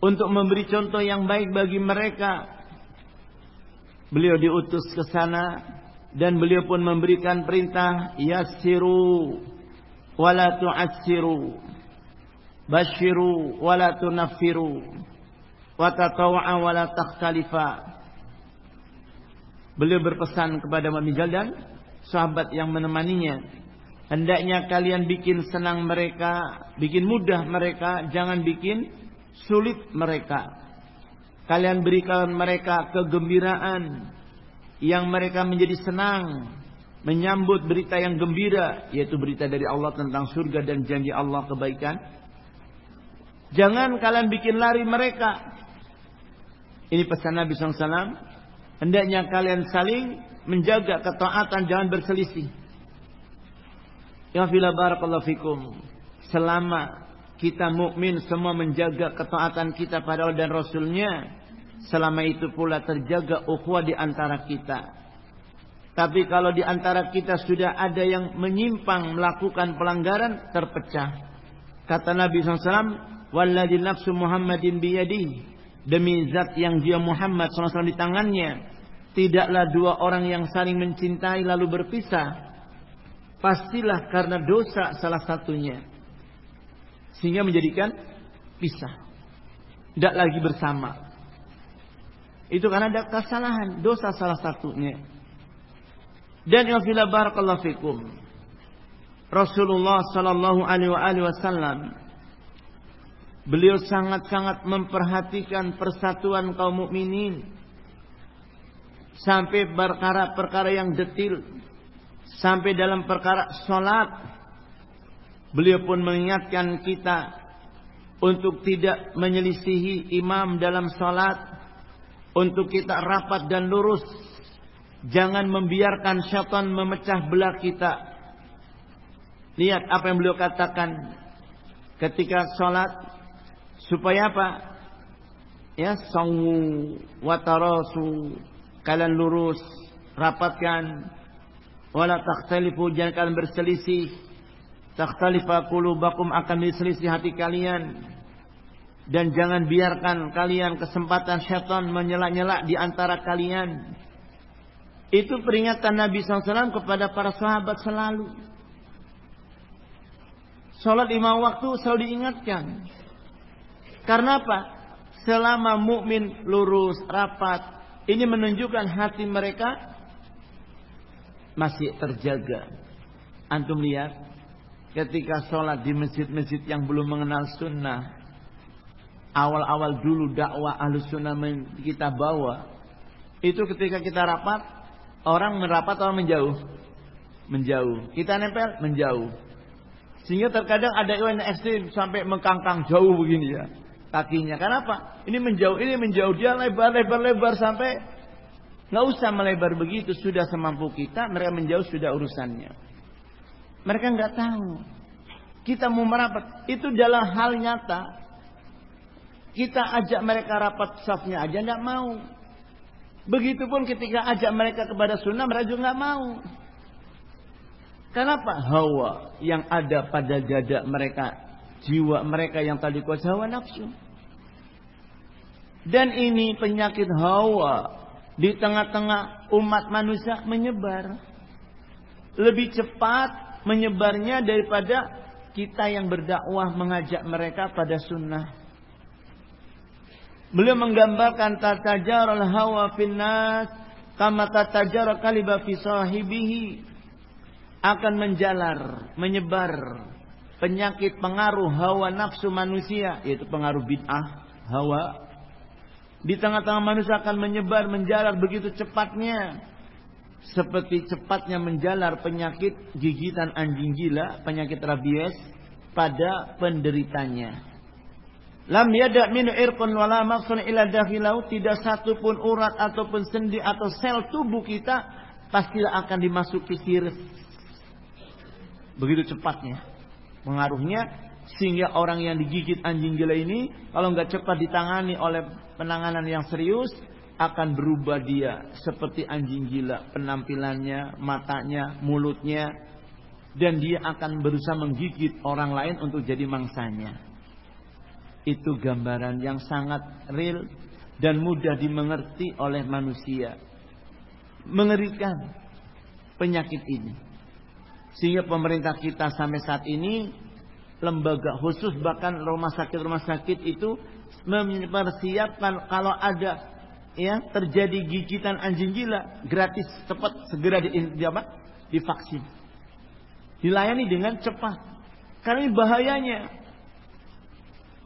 A: untuk memberi contoh yang baik bagi mereka. Beliau diutus ke sana dan beliau pun memberikan perintah yassiru wala tu'assiru basyiru wala tunaffiru wa tataw'a wala takhtalifa. Beliau berpesan kepada Muhammad dan sahabat yang menemaninya, hendaknya kalian bikin senang mereka, bikin mudah mereka, jangan bikin sulit mereka. Kalian berikan mereka kegembiraan yang mereka menjadi senang menyambut berita yang gembira yaitu berita dari Allah tentang surga dan janji Allah kebaikan. Jangan kalian bikin lari mereka. Ini pesan Nabi SAW. Hendaknya kalian saling menjaga ketaatan, jangan berselisih. Ya fila barakallahu fikum. Selama kita mukmin semua menjaga ketaatan kita pada Allah dan Rasulnya. Selama itu pula terjaga ukhuwah di antara kita. Tapi kalau di antara kita sudah ada yang menyimpang melakukan pelanggaran, terpecah. Kata Nabi SAW, Walladhi nafsu Muhammadin biyadi. Demi zat yang dia Muhammad SAW di tangannya. Tidaklah dua orang yang saling mencintai lalu berpisah. Pastilah karena dosa salah satunya sehingga menjadikan pisah. Tidak lagi bersama. Itu karena ada kesalahan, dosa salah satunya. Dan yang fila barakallahu fikum. Rasulullah sallallahu alaihi wasallam beliau sangat-sangat memperhatikan persatuan kaum mukminin sampai perkara-perkara yang detil sampai dalam perkara salat Beliau pun mengingatkan kita untuk tidak menyelisihi imam dalam salat, untuk kita rapat dan lurus. Jangan membiarkan syaitan memecah belah kita. Lihat apa yang beliau katakan ketika salat supaya apa? Ya, sawu watarasu kalian lurus, rapatkan wala takhtalifu jangan kalian berselisih takhtalifa qulubakum akan diselisih hati kalian dan jangan biarkan kalian kesempatan syaitan menyela-nyela di antara kalian. Itu peringatan Nabi SAW kepada para sahabat selalu. Salat lima waktu selalu diingatkan. Karena apa? Selama mukmin lurus, rapat, ini menunjukkan hati mereka masih terjaga. Antum lihat ketika sholat di masjid-masjid yang belum mengenal sunnah awal-awal dulu dakwah ahlu sunnah kita bawa itu ketika kita rapat Orang merapat atau menjauh? Menjauh. Kita nempel menjauh. Sehingga terkadang ada yang ekstrim sampai mengkangkang jauh begini ya kakinya. Kenapa? Ini menjauh, ini menjauh dia lebar, lebar, lebar sampai nggak usah melebar begitu. Sudah semampu kita, mereka menjauh sudah urusannya. Mereka nggak tahu. Kita mau merapat, itu adalah hal nyata. Kita ajak mereka rapat safnya aja nggak mau. Begitupun ketika ajak mereka kepada sunnah mereka juga nggak mau. Kenapa? Hawa yang ada pada dada mereka, jiwa mereka yang tadi kuasa hawa nafsu. Dan ini penyakit hawa di tengah-tengah umat manusia menyebar. Lebih cepat menyebarnya daripada kita yang berdakwah mengajak mereka pada sunnah. Beliau menggambarkan tatajar al hawa finnas kama tatajar kaliba fi sahibihi. Akan menjalar, menyebar penyakit pengaruh hawa nafsu manusia yaitu pengaruh bid'ah, hawa. Di tengah-tengah manusia akan menyebar, menjalar begitu cepatnya. Seperti cepatnya menjalar penyakit gigitan anjing gila, penyakit rabies pada penderitanya. Lam yada min irqun wala maqsun ila dakhilau tidak satu pun urat ataupun sendi atau sel tubuh kita pastilah akan dimasuki virus. Begitu cepatnya pengaruhnya sehingga orang yang digigit anjing gila ini kalau nggak cepat ditangani oleh penanganan yang serius akan berubah dia seperti anjing gila penampilannya, matanya, mulutnya dan dia akan berusaha menggigit orang lain untuk jadi mangsanya. Itu gambaran yang sangat real dan mudah dimengerti oleh manusia. Mengerikan penyakit ini. Sehingga pemerintah kita sampai saat ini lembaga khusus bahkan rumah sakit-rumah sakit itu mempersiapkan kalau ada ya terjadi gigitan anjing gila gratis cepat segera di, di apa? divaksin. Dilayani dengan cepat. Karena bahayanya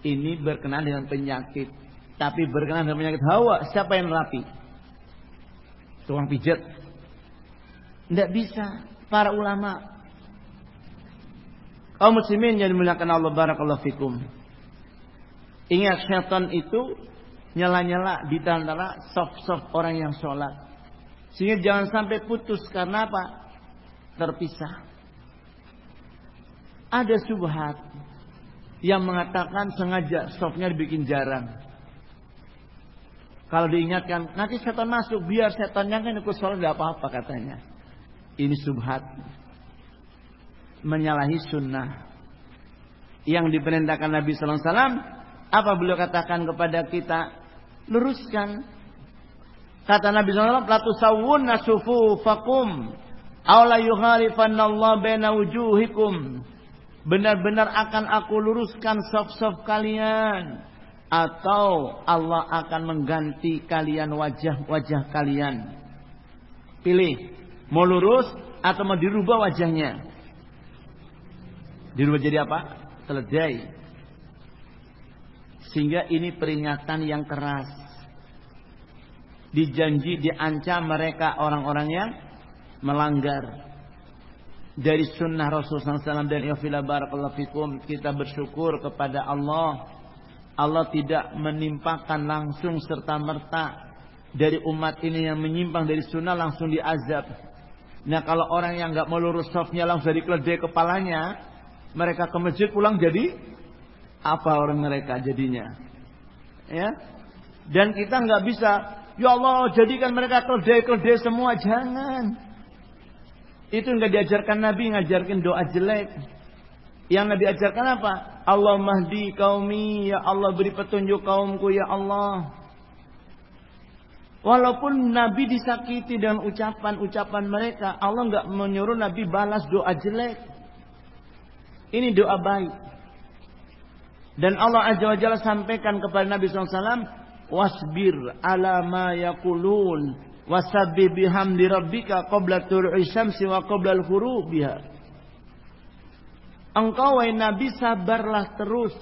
A: ini berkenaan dengan penyakit. Tapi berkenaan dengan penyakit hawa, siapa yang rapi? Tukang pijat. Tidak bisa. Para ulama. Kaum muslimin yang dimuliakan Allah barakallahu fikum. Ingat syaitan itu nyala-nyala di antara soft-soft orang yang sholat. Sehingga jangan sampai putus karena apa? Terpisah. Ada subhat yang mengatakan sengaja softnya dibikin jarang. Kalau diingatkan, nanti setan masuk, biar setannya kan ikut sholat tidak apa-apa katanya. Ini subhat. Menyalahi sunnah. Yang diperintahkan Nabi Sallallahu Alaihi Wasallam, apa beliau katakan kepada kita? Luruskan. Kata Nabi Sallallahu Alaihi Wasallam, nasufu fakum. Aula Allah baina wujuhikum benar-benar akan aku luruskan soft-soft kalian atau Allah akan mengganti kalian wajah-wajah kalian. Pilih, mau lurus atau mau dirubah wajahnya? Dirubah jadi apa? Keledai. Sehingga ini peringatan yang keras. Dijanji, diancam mereka orang-orang yang melanggar dari sunnah Rasulullah SAW dan yafila barakallahu fikum kita bersyukur kepada Allah. Allah tidak menimpakan langsung serta merta dari umat ini yang menyimpang dari sunnah langsung diazab. Nah kalau orang yang nggak mau lurus softnya langsung dari keledai kepalanya mereka ke masjid pulang jadi apa orang mereka jadinya? Ya? Dan kita nggak bisa ya Allah jadikan mereka keledai-keledai semua. Jangan itu enggak diajarkan Nabi ngajarkan doa jelek. Yang Nabi ajarkan apa? Allah mahdi kaumi, ya Allah beri petunjuk kaumku ya Allah. Walaupun Nabi disakiti dengan ucapan-ucapan mereka, Allah enggak menyuruh Nabi balas doa jelek. Ini doa baik. Dan Allah Azza wa Jalla sampaikan kepada Nabi SAW, wasbir ala ma yakulun Wasabbih bihamdi rabbika qabla tulu'i syamsi wa qabla al-ghurubiha. Engkau wahai Nabi sabarlah terus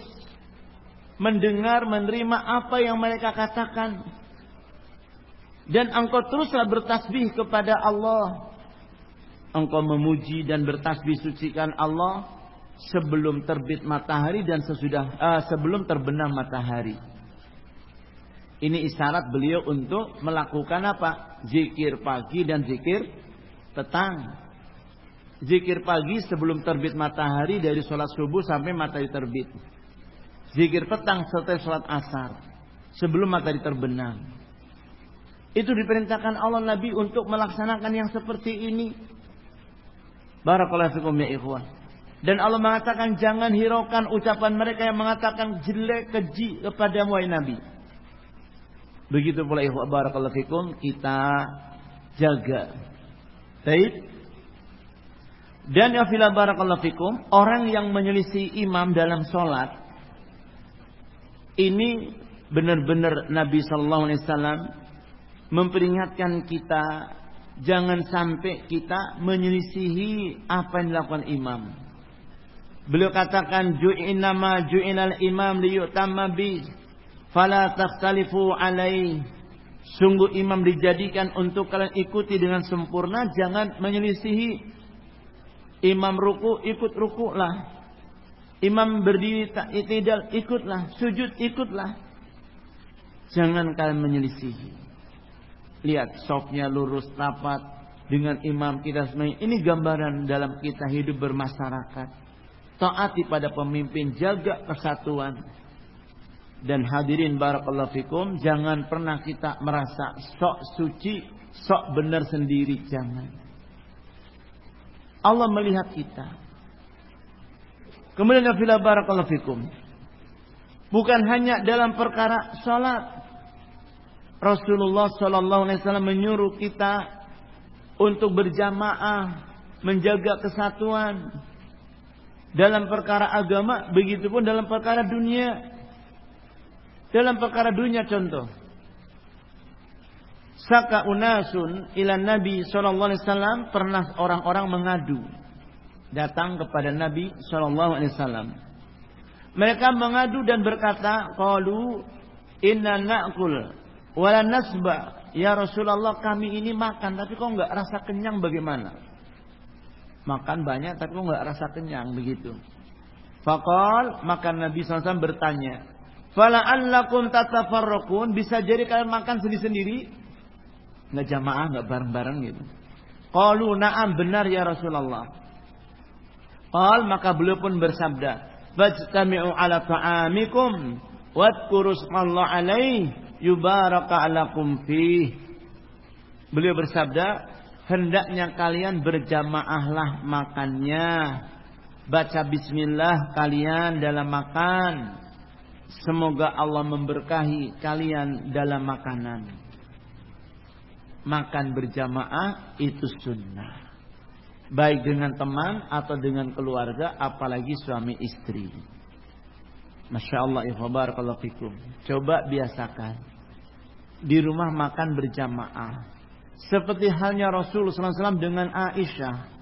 A: mendengar menerima apa yang mereka katakan dan engkau teruslah bertasbih kepada Allah. Engkau memuji dan bertasbih sucikan Allah sebelum terbit matahari dan sesudah uh, sebelum terbenam matahari. Ini isyarat beliau untuk melakukan apa? Zikir pagi dan zikir petang. Zikir pagi sebelum terbit matahari dari sholat subuh sampai matahari terbit. Zikir petang setelah sholat asar. Sebelum matahari terbenam. Itu diperintahkan Allah Nabi untuk melaksanakan yang seperti ini. Barakallahu fikum ya ikhwan. Dan Allah mengatakan jangan hiraukan ucapan mereka yang mengatakan jelek keji kepada wahai Nabi. Begitu pula ikhwan barakallahu fikum kita jaga. Baik. Dan ya fila barakallahu fikum, orang yang menyelisih imam dalam sholat ini benar-benar Nabi sallallahu alaihi wasallam memperingatkan kita jangan sampai kita menyelisihi apa yang dilakukan imam. Beliau katakan ju'inama ju'inal imam liyutamma bi fala takhtalifu alaih. Sungguh imam dijadikan untuk kalian ikuti dengan sempurna, jangan menyelisihi. Imam ruku ikut ruku lah. Imam berdiri tak itidal ikutlah, sujud ikutlah. Jangan kalian menyelisihi. Lihat sopnya lurus rapat dengan imam kita semuanya. Ini gambaran dalam kita hidup bermasyarakat. Taati pada pemimpin, jaga kesatuan. Dan hadirin barakallahu fikum, jangan pernah kita merasa sok suci, sok benar sendiri, jangan. Allah melihat kita. Kemudian ya barakallahu fikum. Bukan hanya dalam perkara sholat. Rasulullah Shallallahu Alaihi Wasallam menyuruh kita untuk berjamaah, menjaga kesatuan dalam perkara agama, begitupun dalam perkara dunia. Dalam perkara dunia contoh, Saka unasun ila Nabi Shallallahu Alaihi Wasallam pernah orang-orang mengadu datang kepada Nabi Shallallahu Alaihi Wasallam. Mereka mengadu dan berkata, "Qalu inna na'kul Wala nasba. Ya Rasulullah kami ini makan tapi kok nggak rasa kenyang bagaimana? Makan banyak tapi kok nggak rasa kenyang begitu. Fakal maka Nabi SAW bertanya. Fala allakum tatafarraqun bisa jadi kalian makan sendiri-sendiri? Nggak jamaah nggak bareng-bareng gitu. Qalu na'am benar ya Rasulullah. Qal maka beliau pun bersabda, "Fajtami'u ala ta'amikum wadhkuru Allah alaih yubaraka alakum fih. Beliau bersabda, hendaknya kalian berjamaahlah makannya. Baca bismillah kalian dalam makan. Semoga Allah memberkahi kalian dalam makanan. Makan berjamaah itu sunnah. Baik dengan teman atau dengan keluarga, apalagi suami istri. Masya Allah, ya fikum. Coba biasakan. Di rumah makan berjamaah. Seperti halnya Rasulullah SAW dengan Aisyah.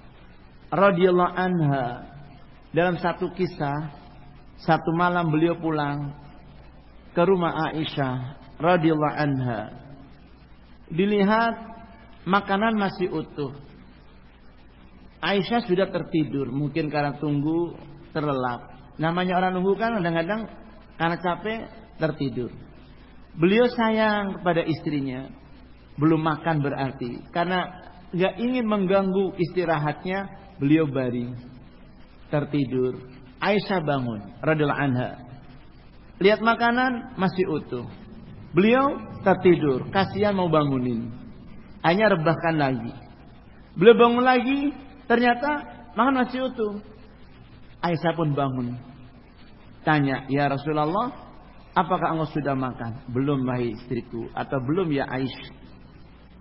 A: radhiyallahu anha. Dalam satu kisah. Satu malam beliau pulang. Ke rumah Aisyah. radhiyallahu anha. Dilihat makanan masih utuh. Aisyah sudah tertidur. Mungkin karena tunggu terlelap. Namanya orang nunggu kan kadang-kadang karena capek tertidur. Beliau sayang kepada istrinya. Belum makan berarti. Karena gak ingin mengganggu istirahatnya. Beliau baring. Tertidur. Aisyah bangun. Radhiallahu anha. Lihat makanan masih utuh. Beliau tertidur. Kasihan mau bangunin. Hanya rebahkan lagi. Beliau bangun lagi. Ternyata makan masih utuh. Aisyah pun bangun. Tanya, ya Rasulullah, apakah engkau sudah makan? Belum wahai istriku. Atau belum ya Aisyah?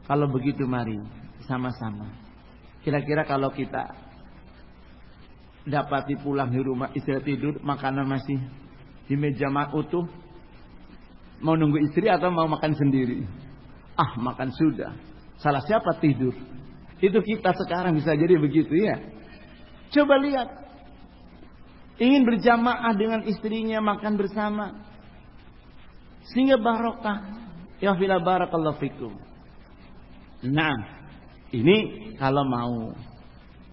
A: Kalau begitu mari, sama-sama. Kira-kira kalau kita dapati pulang di rumah istri tidur, makanan masih di meja utuh, mau nunggu istri atau mau makan sendiri? Ah, makan sudah. Salah siapa tidur? Itu kita sekarang bisa jadi begitu ya. Coba lihat ingin berjamaah dengan istrinya makan bersama sehingga barokah ya fila barakallahu fikum Nah, ini kalau mau.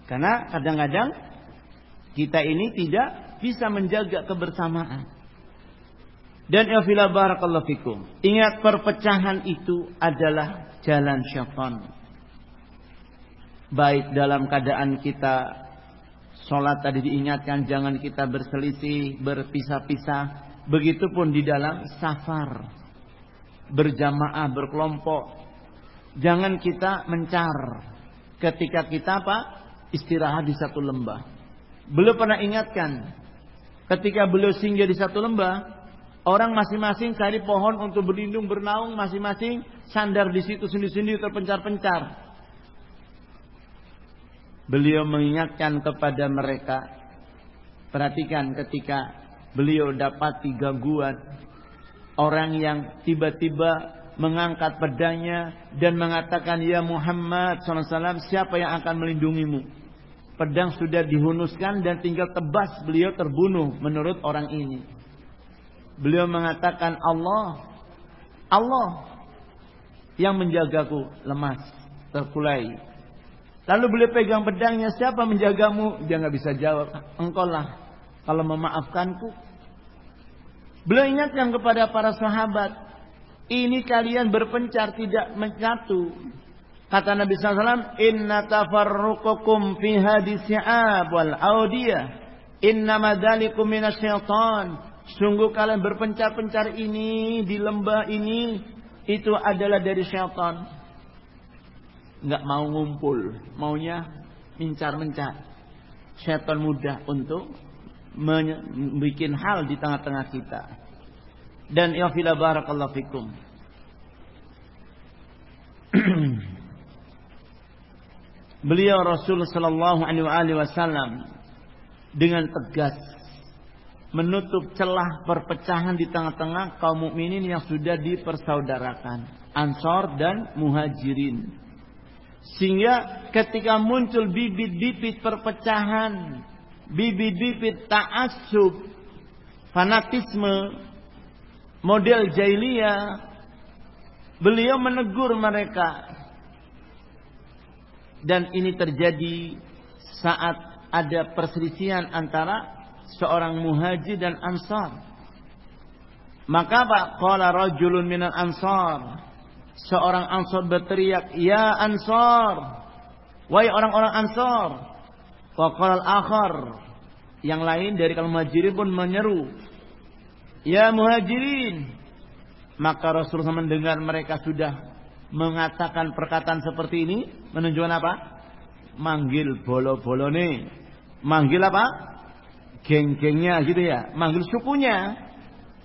A: Karena kadang-kadang kita ini tidak bisa menjaga kebersamaan. Dan ya fila barakallahu fikum. Ingat perpecahan itu adalah jalan syaitan. Baik dalam keadaan kita sholat tadi diingatkan jangan kita berselisih, berpisah-pisah. Begitupun di dalam safar. Berjamaah, berkelompok. Jangan kita mencar. Ketika kita apa? Istirahat di satu lembah. Beliau pernah ingatkan. Ketika beliau singgah di satu lembah, Orang masing-masing cari pohon untuk berlindung, bernaung, masing-masing sandar di situ sendiri-sendiri terpencar-pencar. Beliau mengingatkan kepada mereka, perhatikan ketika beliau dapati gangguan orang yang tiba-tiba mengangkat pedangnya dan mengatakan ya Muhammad SAW siapa yang akan melindungimu pedang sudah dihunuskan dan tinggal tebas beliau terbunuh menurut orang ini Beliau mengatakan Allah Allah yang menjagaku lemas, terkulai. Lalu beliau pegang pedangnya, siapa menjagamu? Dia nggak bisa jawab. Engkau lah kalau memaafkanku. Beliau ingatkan kepada para sahabat, ini kalian berpencar tidak menyatu. Kata Nabi SAW, Inna tafarruqukum fi hadisi'ab wal audiyah. Inna madalikum minasyaitan. Sungguh kalian berpencar-pencar ini di lembah ini itu adalah dari syaitan. Enggak mau ngumpul, maunya mencar-mencar. Syaitan mudah untuk membuat hal di tengah-tengah kita. Dan ya fila barakallahu fikum. Beliau Rasul sallallahu alaihi wasallam dengan tegas menutup celah perpecahan di tengah-tengah kaum mukminin yang sudah dipersaudarakan, Ansor dan Muhajirin. Sehingga ketika muncul bibit-bibit perpecahan, bibit-bibit ta'assub, fanatisme, model jahiliyah, beliau menegur mereka. Dan ini terjadi saat ada perselisihan antara seorang muhajir dan ansar. Maka Pak, qala rajulun minal ansar. Seorang ansar berteriak, "Ya ansar!" Wahai orang-orang ansar. Wa qala al-akhar. Yang lain dari kaum muhajirin pun menyeru, "Ya muhajirin!" Maka Rasulullah mendengar mereka sudah mengatakan perkataan seperti ini menunjukkan apa? Manggil bolo-bolone. Manggil apa? geng-gengnya gitu ya, manggil sukunya,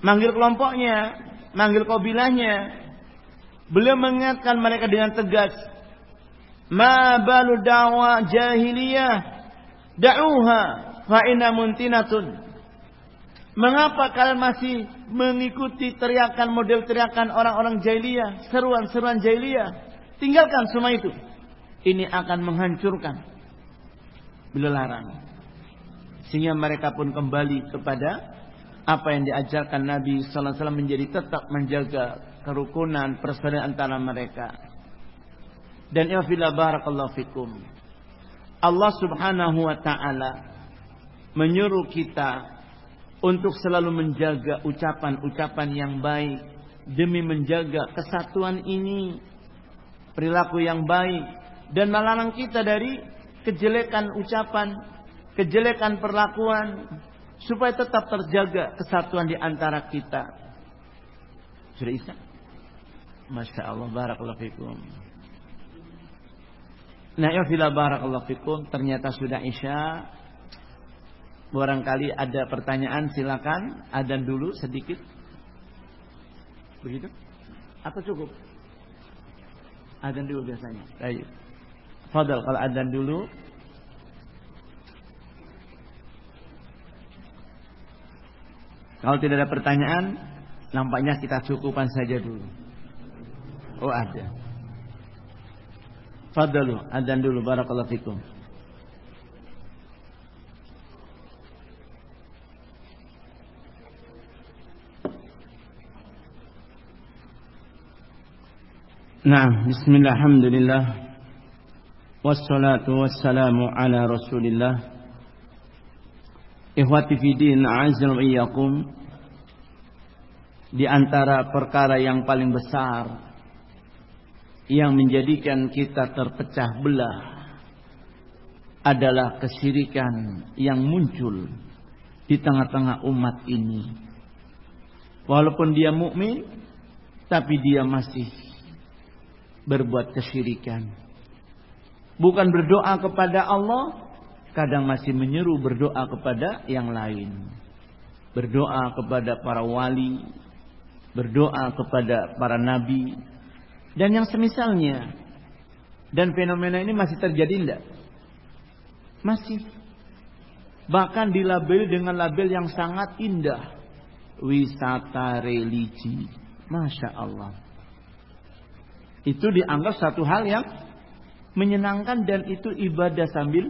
A: manggil kelompoknya, manggil kabilahnya. Beliau mengingatkan mereka dengan tegas, "Ma balu da'wa jahiliyah da'uha fa inna muntinatun." Mengapa kalian masih mengikuti teriakan model teriakan orang-orang jahiliyah, seruan-seruan jahiliyah? Tinggalkan semua itu. Ini akan menghancurkan. Beliau. Sehingga mereka pun kembali kepada apa yang diajarkan Nabi sallallahu alaihi wasallam menjadi tetap menjaga kerukunan persaudaraan antara mereka. Dan ya barakallahu fikum. Allah Subhanahu wa taala menyuruh kita untuk selalu menjaga ucapan-ucapan yang baik demi menjaga kesatuan ini, perilaku yang baik dan melarang kita dari kejelekan ucapan kejelekan perlakuan supaya tetap terjaga kesatuan di antara kita. Sudah Isa? Masya Allah, barakallahu fikum. Nah, ya fikum, ternyata sudah Isya. Barangkali ada pertanyaan, silakan. Adan dulu sedikit. Begitu? Atau cukup? Adan dulu biasanya. Baik. Fadal kalau adan dulu Kalau tidak ada pertanyaan, nampaknya kita cukupkan saja dulu. Oh ada. Fadalu, adzan dulu barakallahu fikum. Nah, bismillah, alhamdulillah. Wassalatu wassalamu ala rasulillah. Ikhwati fidin, azal iyakum. Di antara perkara yang paling besar yang menjadikan kita terpecah belah adalah kesyirikan yang muncul di tengah-tengah umat ini. Walaupun dia mukmin, tapi dia masih berbuat kesyirikan. Bukan berdoa kepada Allah, kadang masih menyeru berdoa kepada yang lain. Berdoa kepada para wali, berdoa kepada para nabi, dan yang semisalnya. Dan fenomena ini masih terjadi tidak? Masih. Bahkan dilabel dengan label yang sangat indah. Wisata religi. Masya Allah. Itu dianggap satu hal yang menyenangkan dan itu ibadah sambil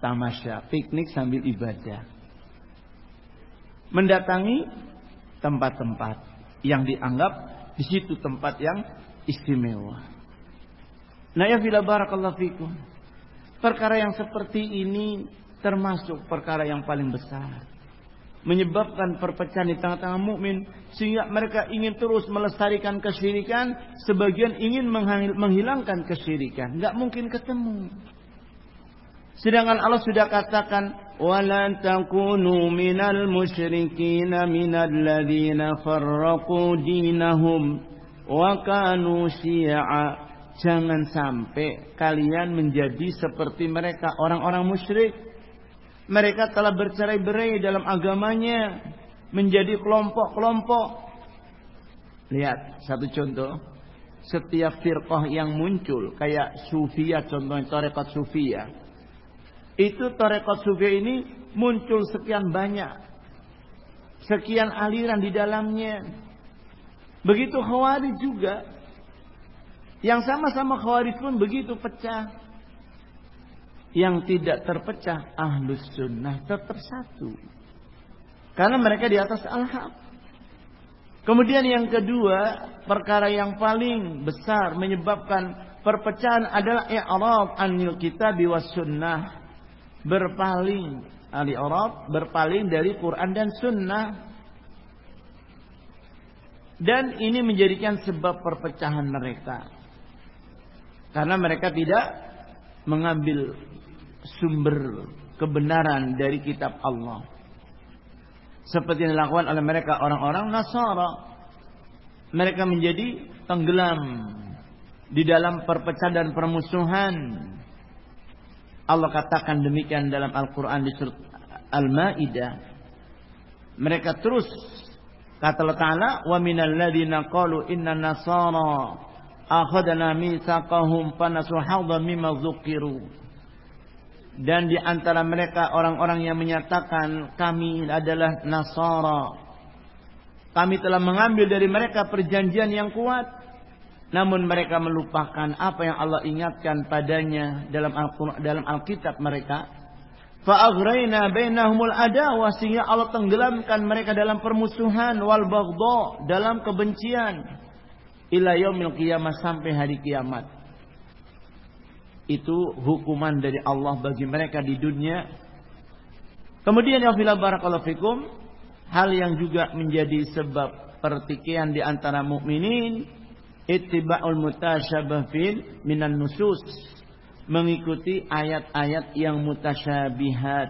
A: tamasya, piknik sambil ibadah. Mendatangi tempat-tempat yang dianggap di situ tempat yang istimewa. Nah ya fila barakallahu fikum. Perkara yang seperti ini termasuk perkara yang paling besar menyebabkan perpecahan di tengah-tengah mukmin sehingga mereka ingin terus melestarikan kesyirikan sebagian ingin menghilangkan kesyirikan. Nggak mungkin ketemu. Sedangkan Allah sudah katakan jangan sampai kalian menjadi seperti mereka orang-orang musyrik mereka telah bercerai-berai dalam agamanya menjadi kelompok-kelompok. Lihat satu contoh. Setiap firqah yang muncul kayak Sufia contohnya tarekat Sufia. Itu tarekat Sufia ini muncul sekian banyak. Sekian aliran di dalamnya. Begitu Khawarij juga. Yang sama-sama Khawarij pun begitu pecah yang tidak terpecah ahlus sunnah tetap satu. Karena mereka di atas al-haq. Kemudian yang kedua, perkara yang paling besar menyebabkan perpecahan adalah i'rab anil kitab was sunnah. Berpaling ali Arab berpaling dari Quran dan sunnah. Dan ini menjadikan sebab perpecahan mereka. Karena mereka tidak mengambil sumber kebenaran dari kitab Allah. Seperti yang dilakukan oleh mereka orang-orang Nasara. Mereka menjadi tenggelam di dalam perpecahan dan permusuhan. Allah katakan demikian dalam Al-Quran di surat Al-Ma'idah. Mereka terus kata Allah Ta'ala wa qalu inna nasara akhadna mitsaqahum fanasu hadha mimma dzukiru dan di antara mereka orang-orang yang menyatakan kami adalah Nasara. Kami telah mengambil dari mereka perjanjian yang kuat. Namun mereka melupakan apa yang Allah ingatkan padanya dalam Al-Quran, dalam Alkitab mereka. Fa'aghraina bainahumul adawa sehingga Allah tenggelamkan mereka dalam permusuhan wal dalam kebencian ila yaumil qiyamah sampai hari kiamat itu hukuman dari Allah bagi mereka di dunia. Kemudian ya fila barakallahu fikum, hal yang juga menjadi sebab pertikaian di antara mukminin ittiba'ul mutasyabih fil minan nusus mengikuti ayat-ayat yang mutasyabihat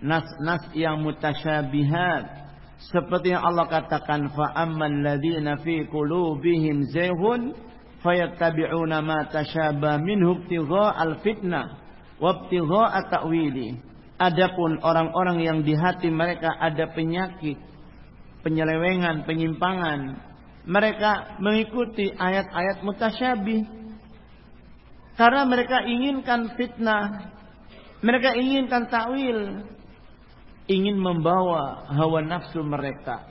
A: nas-nas yang mutasyabihat seperti yang Allah katakan fa amman ladina fi qulubihim zayhun fayattabi'una ma tasyaba minhu al fitnah wa at-ta'wili. Adapun orang-orang yang di hati mereka ada penyakit, penyelewengan, penyimpangan, mereka mengikuti ayat-ayat mutasyabih karena mereka inginkan fitnah, mereka inginkan takwil, ingin membawa hawa nafsu mereka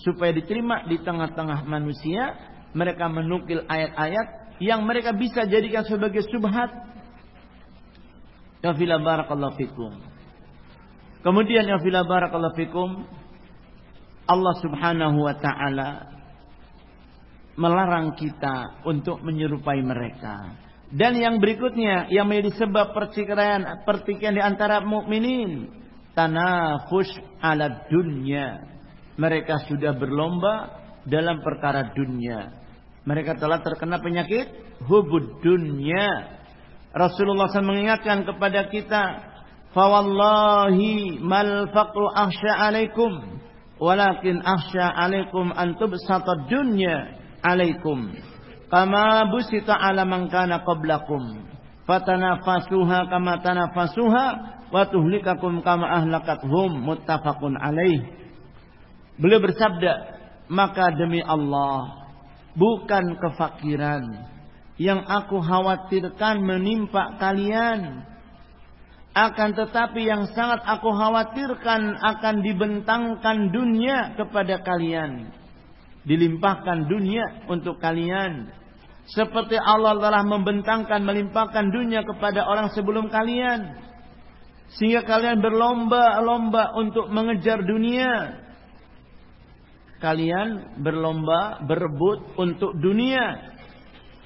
A: supaya diterima di tengah-tengah manusia mereka menukil ayat-ayat yang mereka bisa jadikan sebagai subhat. Ya barakallahu fikum. Kemudian ya barakallahu fikum Allah Subhanahu wa taala melarang kita untuk menyerupai mereka. Dan yang berikutnya yang menjadi sebab pertikaian pertikaian di antara mukminin tanafus ala dunya. Mereka sudah berlomba dalam perkara dunia. Mereka telah terkena penyakit hubud dunya. Rasulullah SAW mengingatkan kepada kita, "Fawallahi mal faqru ahsya alaikum, walakin ahsya alaikum an tubsata dunya alaikum." kama busita ala man kana qablakum fatanafasuha kama tanafasuha wa tuhlikakum kama ahlakathum muttafaqun alaih. Beliau bersabda maka demi Allah bukan kefakiran yang aku khawatirkan menimpa kalian. Akan tetapi yang sangat aku khawatirkan akan dibentangkan dunia kepada kalian. Dilimpahkan dunia untuk kalian. Seperti Allah telah membentangkan, melimpahkan dunia kepada orang sebelum kalian. Sehingga kalian berlomba-lomba untuk mengejar dunia. Kalian berlomba, berebut untuk dunia.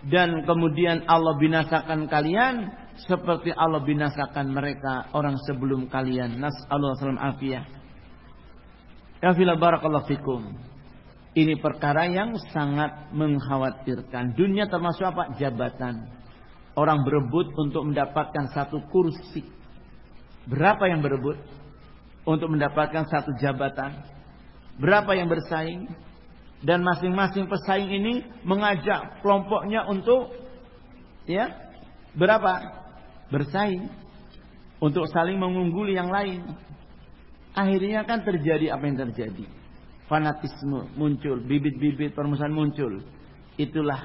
A: Dan kemudian Allah binasakan kalian seperti Allah binasakan mereka orang sebelum kalian. Nas'alullah salam afiyah. Ya barakallahu fikum. Ini perkara yang sangat mengkhawatirkan. Dunia termasuk apa? Jabatan. Orang berebut untuk mendapatkan satu kursi. Berapa yang berebut untuk mendapatkan satu jabatan? Berapa yang bersaing? Dan masing-masing pesaing ini mengajak kelompoknya untuk ya berapa? Bersaing untuk saling mengungguli yang lain. Akhirnya kan terjadi apa yang terjadi? fanatisme muncul, bibit-bibit permusuhan muncul. Itulah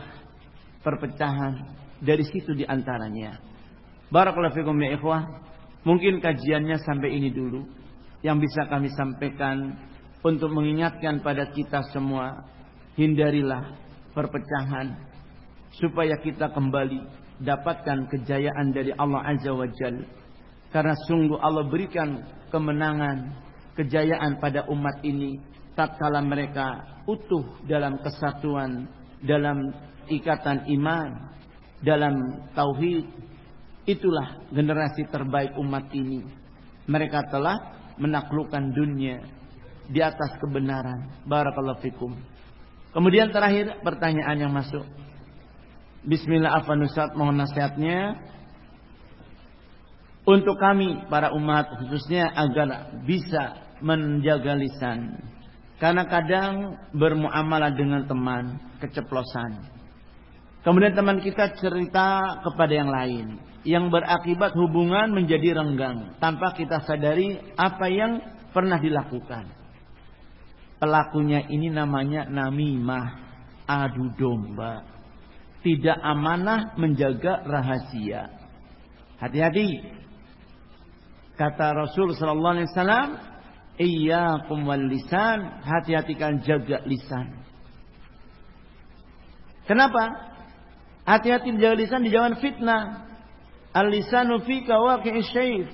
A: perpecahan dari situ di antaranya. Barakallahu fikum ya ikhwah. Mungkin kajiannya sampai ini dulu yang bisa kami sampaikan untuk mengingatkan pada kita semua hindarilah perpecahan supaya kita kembali dapatkan kejayaan dari Allah Azza wa Jalla karena sungguh Allah berikan kemenangan kejayaan pada umat ini tatkala mereka utuh dalam kesatuan, dalam ikatan iman, dalam tauhid. Itulah generasi terbaik umat ini. Mereka telah menaklukkan dunia di atas kebenaran. Barakallahu fikum. Kemudian terakhir pertanyaan yang masuk. Bismillah afanusat mohon nasihatnya untuk kami para umat khususnya agar bisa menjaga lisan karena kadang bermuamalah dengan teman keceplosan. Kemudian teman kita cerita kepada yang lain. Yang berakibat hubungan menjadi renggang. Tanpa kita sadari apa yang pernah dilakukan. Pelakunya ini namanya namimah. Adu domba. Tidak amanah menjaga rahasia. Hati-hati. Kata Rasul Sallallahu Alaihi Wasallam, Iyyakum wal lisan, hati-hatikan jaga lisan. Kenapa? Hati-hati jaga lisan di zaman fitnah. Al-lisanu fika waqi'i syayf.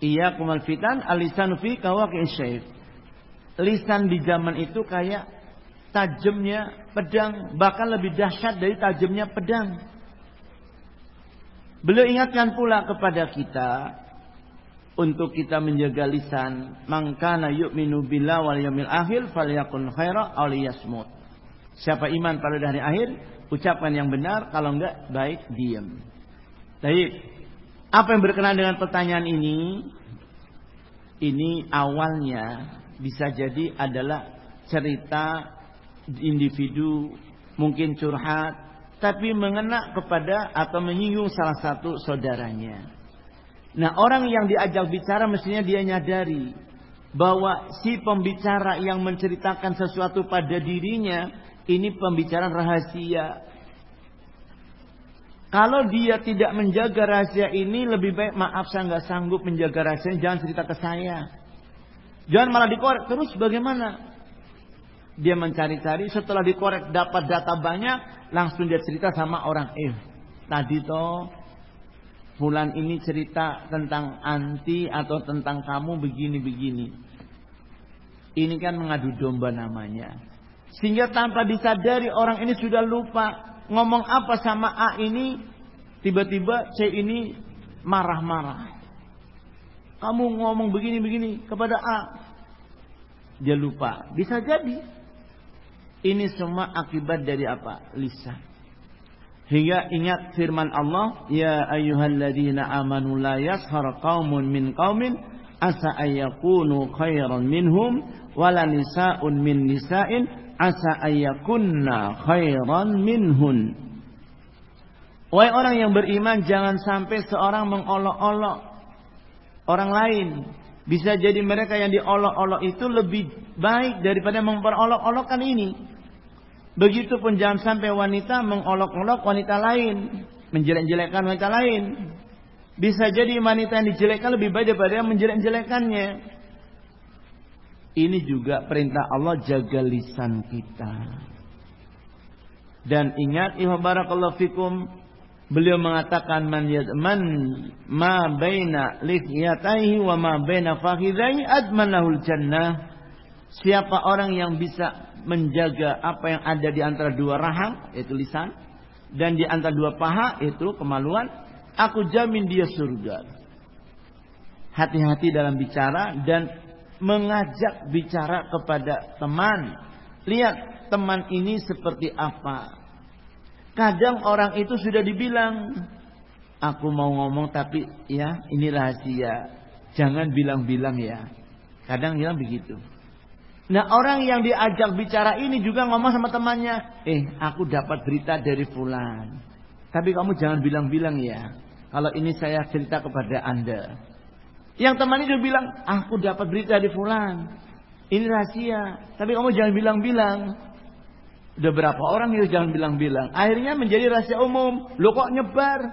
A: Iyyakum al fitan, al-lisanu fika waqi'i syayf. Lisan di zaman itu kayak tajamnya pedang, bahkan lebih dahsyat dari tajamnya pedang. Beliau ingatkan pula kepada kita untuk kita menjaga lisan mangkana yu'minu billah wal yawmil akhir falyakun khaira aw liyasmut siapa iman pada hari akhir ucapkan yang benar kalau enggak baik diam baik. Apa yang berkenaan dengan pertanyaan ini? Ini awalnya bisa jadi adalah cerita individu mungkin curhat tapi mengena kepada atau menyinggung salah satu saudaranya. Nah orang yang diajak bicara mestinya dia nyadari bahwa si pembicara yang menceritakan sesuatu pada dirinya ini pembicaraan rahasia. Kalau dia tidak menjaga rahasia ini lebih baik maaf saya nggak sanggup menjaga rahasia jangan cerita ke saya. Jangan malah dikorek terus bagaimana? Dia mencari-cari setelah dikorek dapat data banyak langsung dia cerita sama orang eh tadi toh Fulan ini cerita tentang anti atau tentang kamu begini-begini. Ini kan mengadu domba namanya. Sehingga tanpa disadari orang ini sudah lupa ngomong apa sama A ini, tiba-tiba C ini marah-marah. Kamu ngomong begini-begini kepada A. Dia lupa. Bisa jadi. Ini semua akibat dari apa? Lisan. Hingga ingat firman Allah, Ya ayyuhalladzina amanu la yashar qaumun min qaumin asa ayyakunu khairan minhum wala nisa'un min nisa'in asa ayyakunna khairan minhun. Wahai orang yang beriman jangan sampai seorang mengolok-olok orang lain. Bisa jadi mereka yang diolok-olok itu lebih baik daripada memperolok-olokkan ini. Begitupun jangan sampai wanita mengolok-olok wanita lain, menjelek-jelekkan wanita lain. Bisa jadi wanita yang dijelekkan lebih baik daripada yang menjelek-jelekannya. Ini juga perintah Allah jaga lisan kita. Dan ingat, ihwa barakallahu fikum, beliau mengatakan man man ma baina lihyataihi wa ma baina fakhidaihi admanahul jannah. Siapa orang yang bisa menjaga apa yang ada di antara dua rahang, yaitu lisan, dan di antara dua paha, yaitu kemaluan, aku jamin dia surga. Hati-hati dalam bicara dan mengajak bicara kepada teman. Lihat teman ini seperti apa. Kadang orang itu sudah dibilang, aku mau ngomong tapi ya ini rahasia. Jangan bilang-bilang ya. Kadang bilang begitu. Nah orang yang diajak bicara ini juga ngomong sama temannya. Eh aku dapat berita dari Fulan. Tapi kamu jangan bilang-bilang ya. Kalau ini saya cerita kepada anda. Yang teman itu bilang, aku dapat berita dari fulan. Ini rahasia. Tapi kamu jangan bilang-bilang. Udah berapa orang itu jangan bilang-bilang. Akhirnya menjadi rahasia umum. Lo kok nyebar?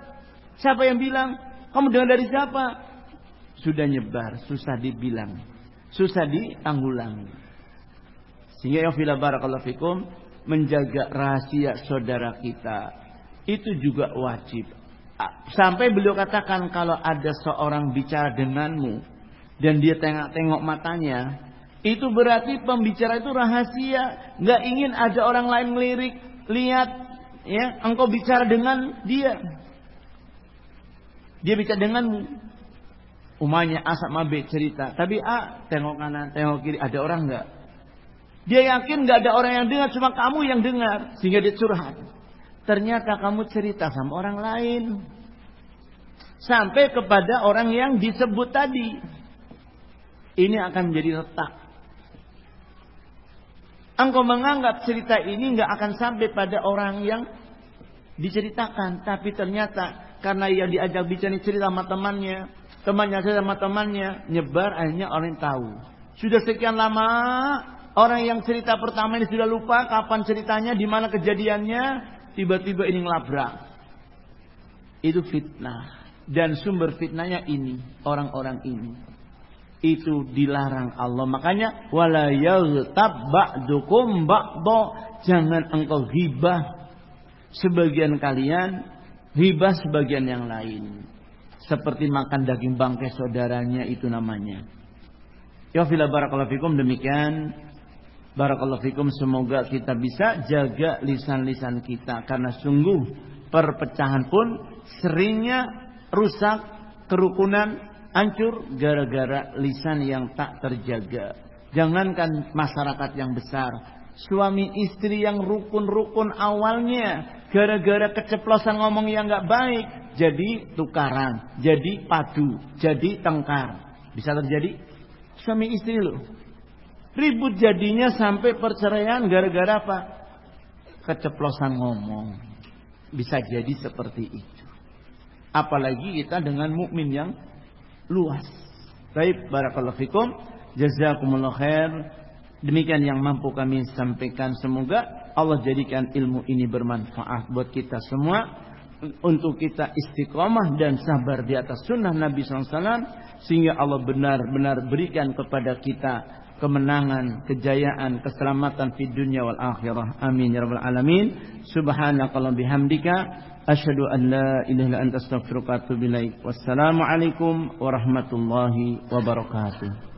A: Siapa yang bilang? Kamu dengar dari siapa? Sudah nyebar. Susah dibilang. Susah ditanggulangi. Sehingga ya fila barakallahu fikum. Menjaga rahasia saudara kita. Itu juga wajib. Sampai beliau katakan kalau ada seorang bicara denganmu dan dia tengok-tengok matanya, itu berarti pembicara itu rahasia, nggak ingin ada orang lain melirik, lihat ya, engkau bicara dengan dia. Dia bicara denganmu. Umanya A sama B cerita, tapi A tengok kanan, tengok kiri, ada orang nggak? Dia yakin nggak ada orang yang dengar, cuma kamu yang dengar, sehingga dia curhat. Ternyata kamu cerita sama orang lain. Sampai kepada orang yang disebut tadi. Ini akan menjadi retak. Engkau menganggap cerita ini nggak akan sampai pada orang yang diceritakan, tapi ternyata karena yang diajak bicara cerita sama temannya, temannya cerita sama temannya, nyebar akhirnya orang yang tahu. Sudah sekian lama orang yang cerita pertama ini sudah lupa kapan ceritanya, di mana kejadiannya, tiba-tiba ini ngelabrak. Itu fitnah. Dan sumber fitnahnya ini, orang-orang ini. Itu dilarang Allah. Makanya wala yaghtab ba'dukum ba'dha. Jangan engkau hibah sebagian kalian, hibah sebagian yang lain. Seperti makan daging bangkai saudaranya itu namanya. Ya fila barakallahu fikum demikian Barakallahu fikum semoga kita bisa jaga lisan-lisan kita karena sungguh perpecahan pun seringnya rusak, kerukunan hancur gara-gara lisan yang tak terjaga. Jangankan masyarakat yang besar, suami istri yang rukun-rukun awalnya gara-gara keceplosan ngomong yang nggak baik jadi tukaran, jadi padu, jadi tengkar. Bisa terjadi suami istri loh Ribut jadinya sampai perceraian gara-gara apa? Keceplosan ngomong. Bisa jadi seperti itu. Apalagi kita dengan mukmin yang luas. Baik, barakallahu fikum. Jazakumullah khair. Demikian yang mampu kami sampaikan. Semoga Allah jadikan ilmu ini bermanfaat buat kita semua. Untuk kita istiqomah dan sabar di atas sunnah Nabi SAW. Sehingga Allah benar-benar berikan kepada kita kemenangan, kejayaan, keselamatan di dunia wal akhirah. Amin ya rabbal alamin. Subhanakallahumma bihamdika asyhadu an la ilaha illa anta astaghfiruka wa atubu ilaik. Wassalamu alaikum warahmatullahi wabarakatuh.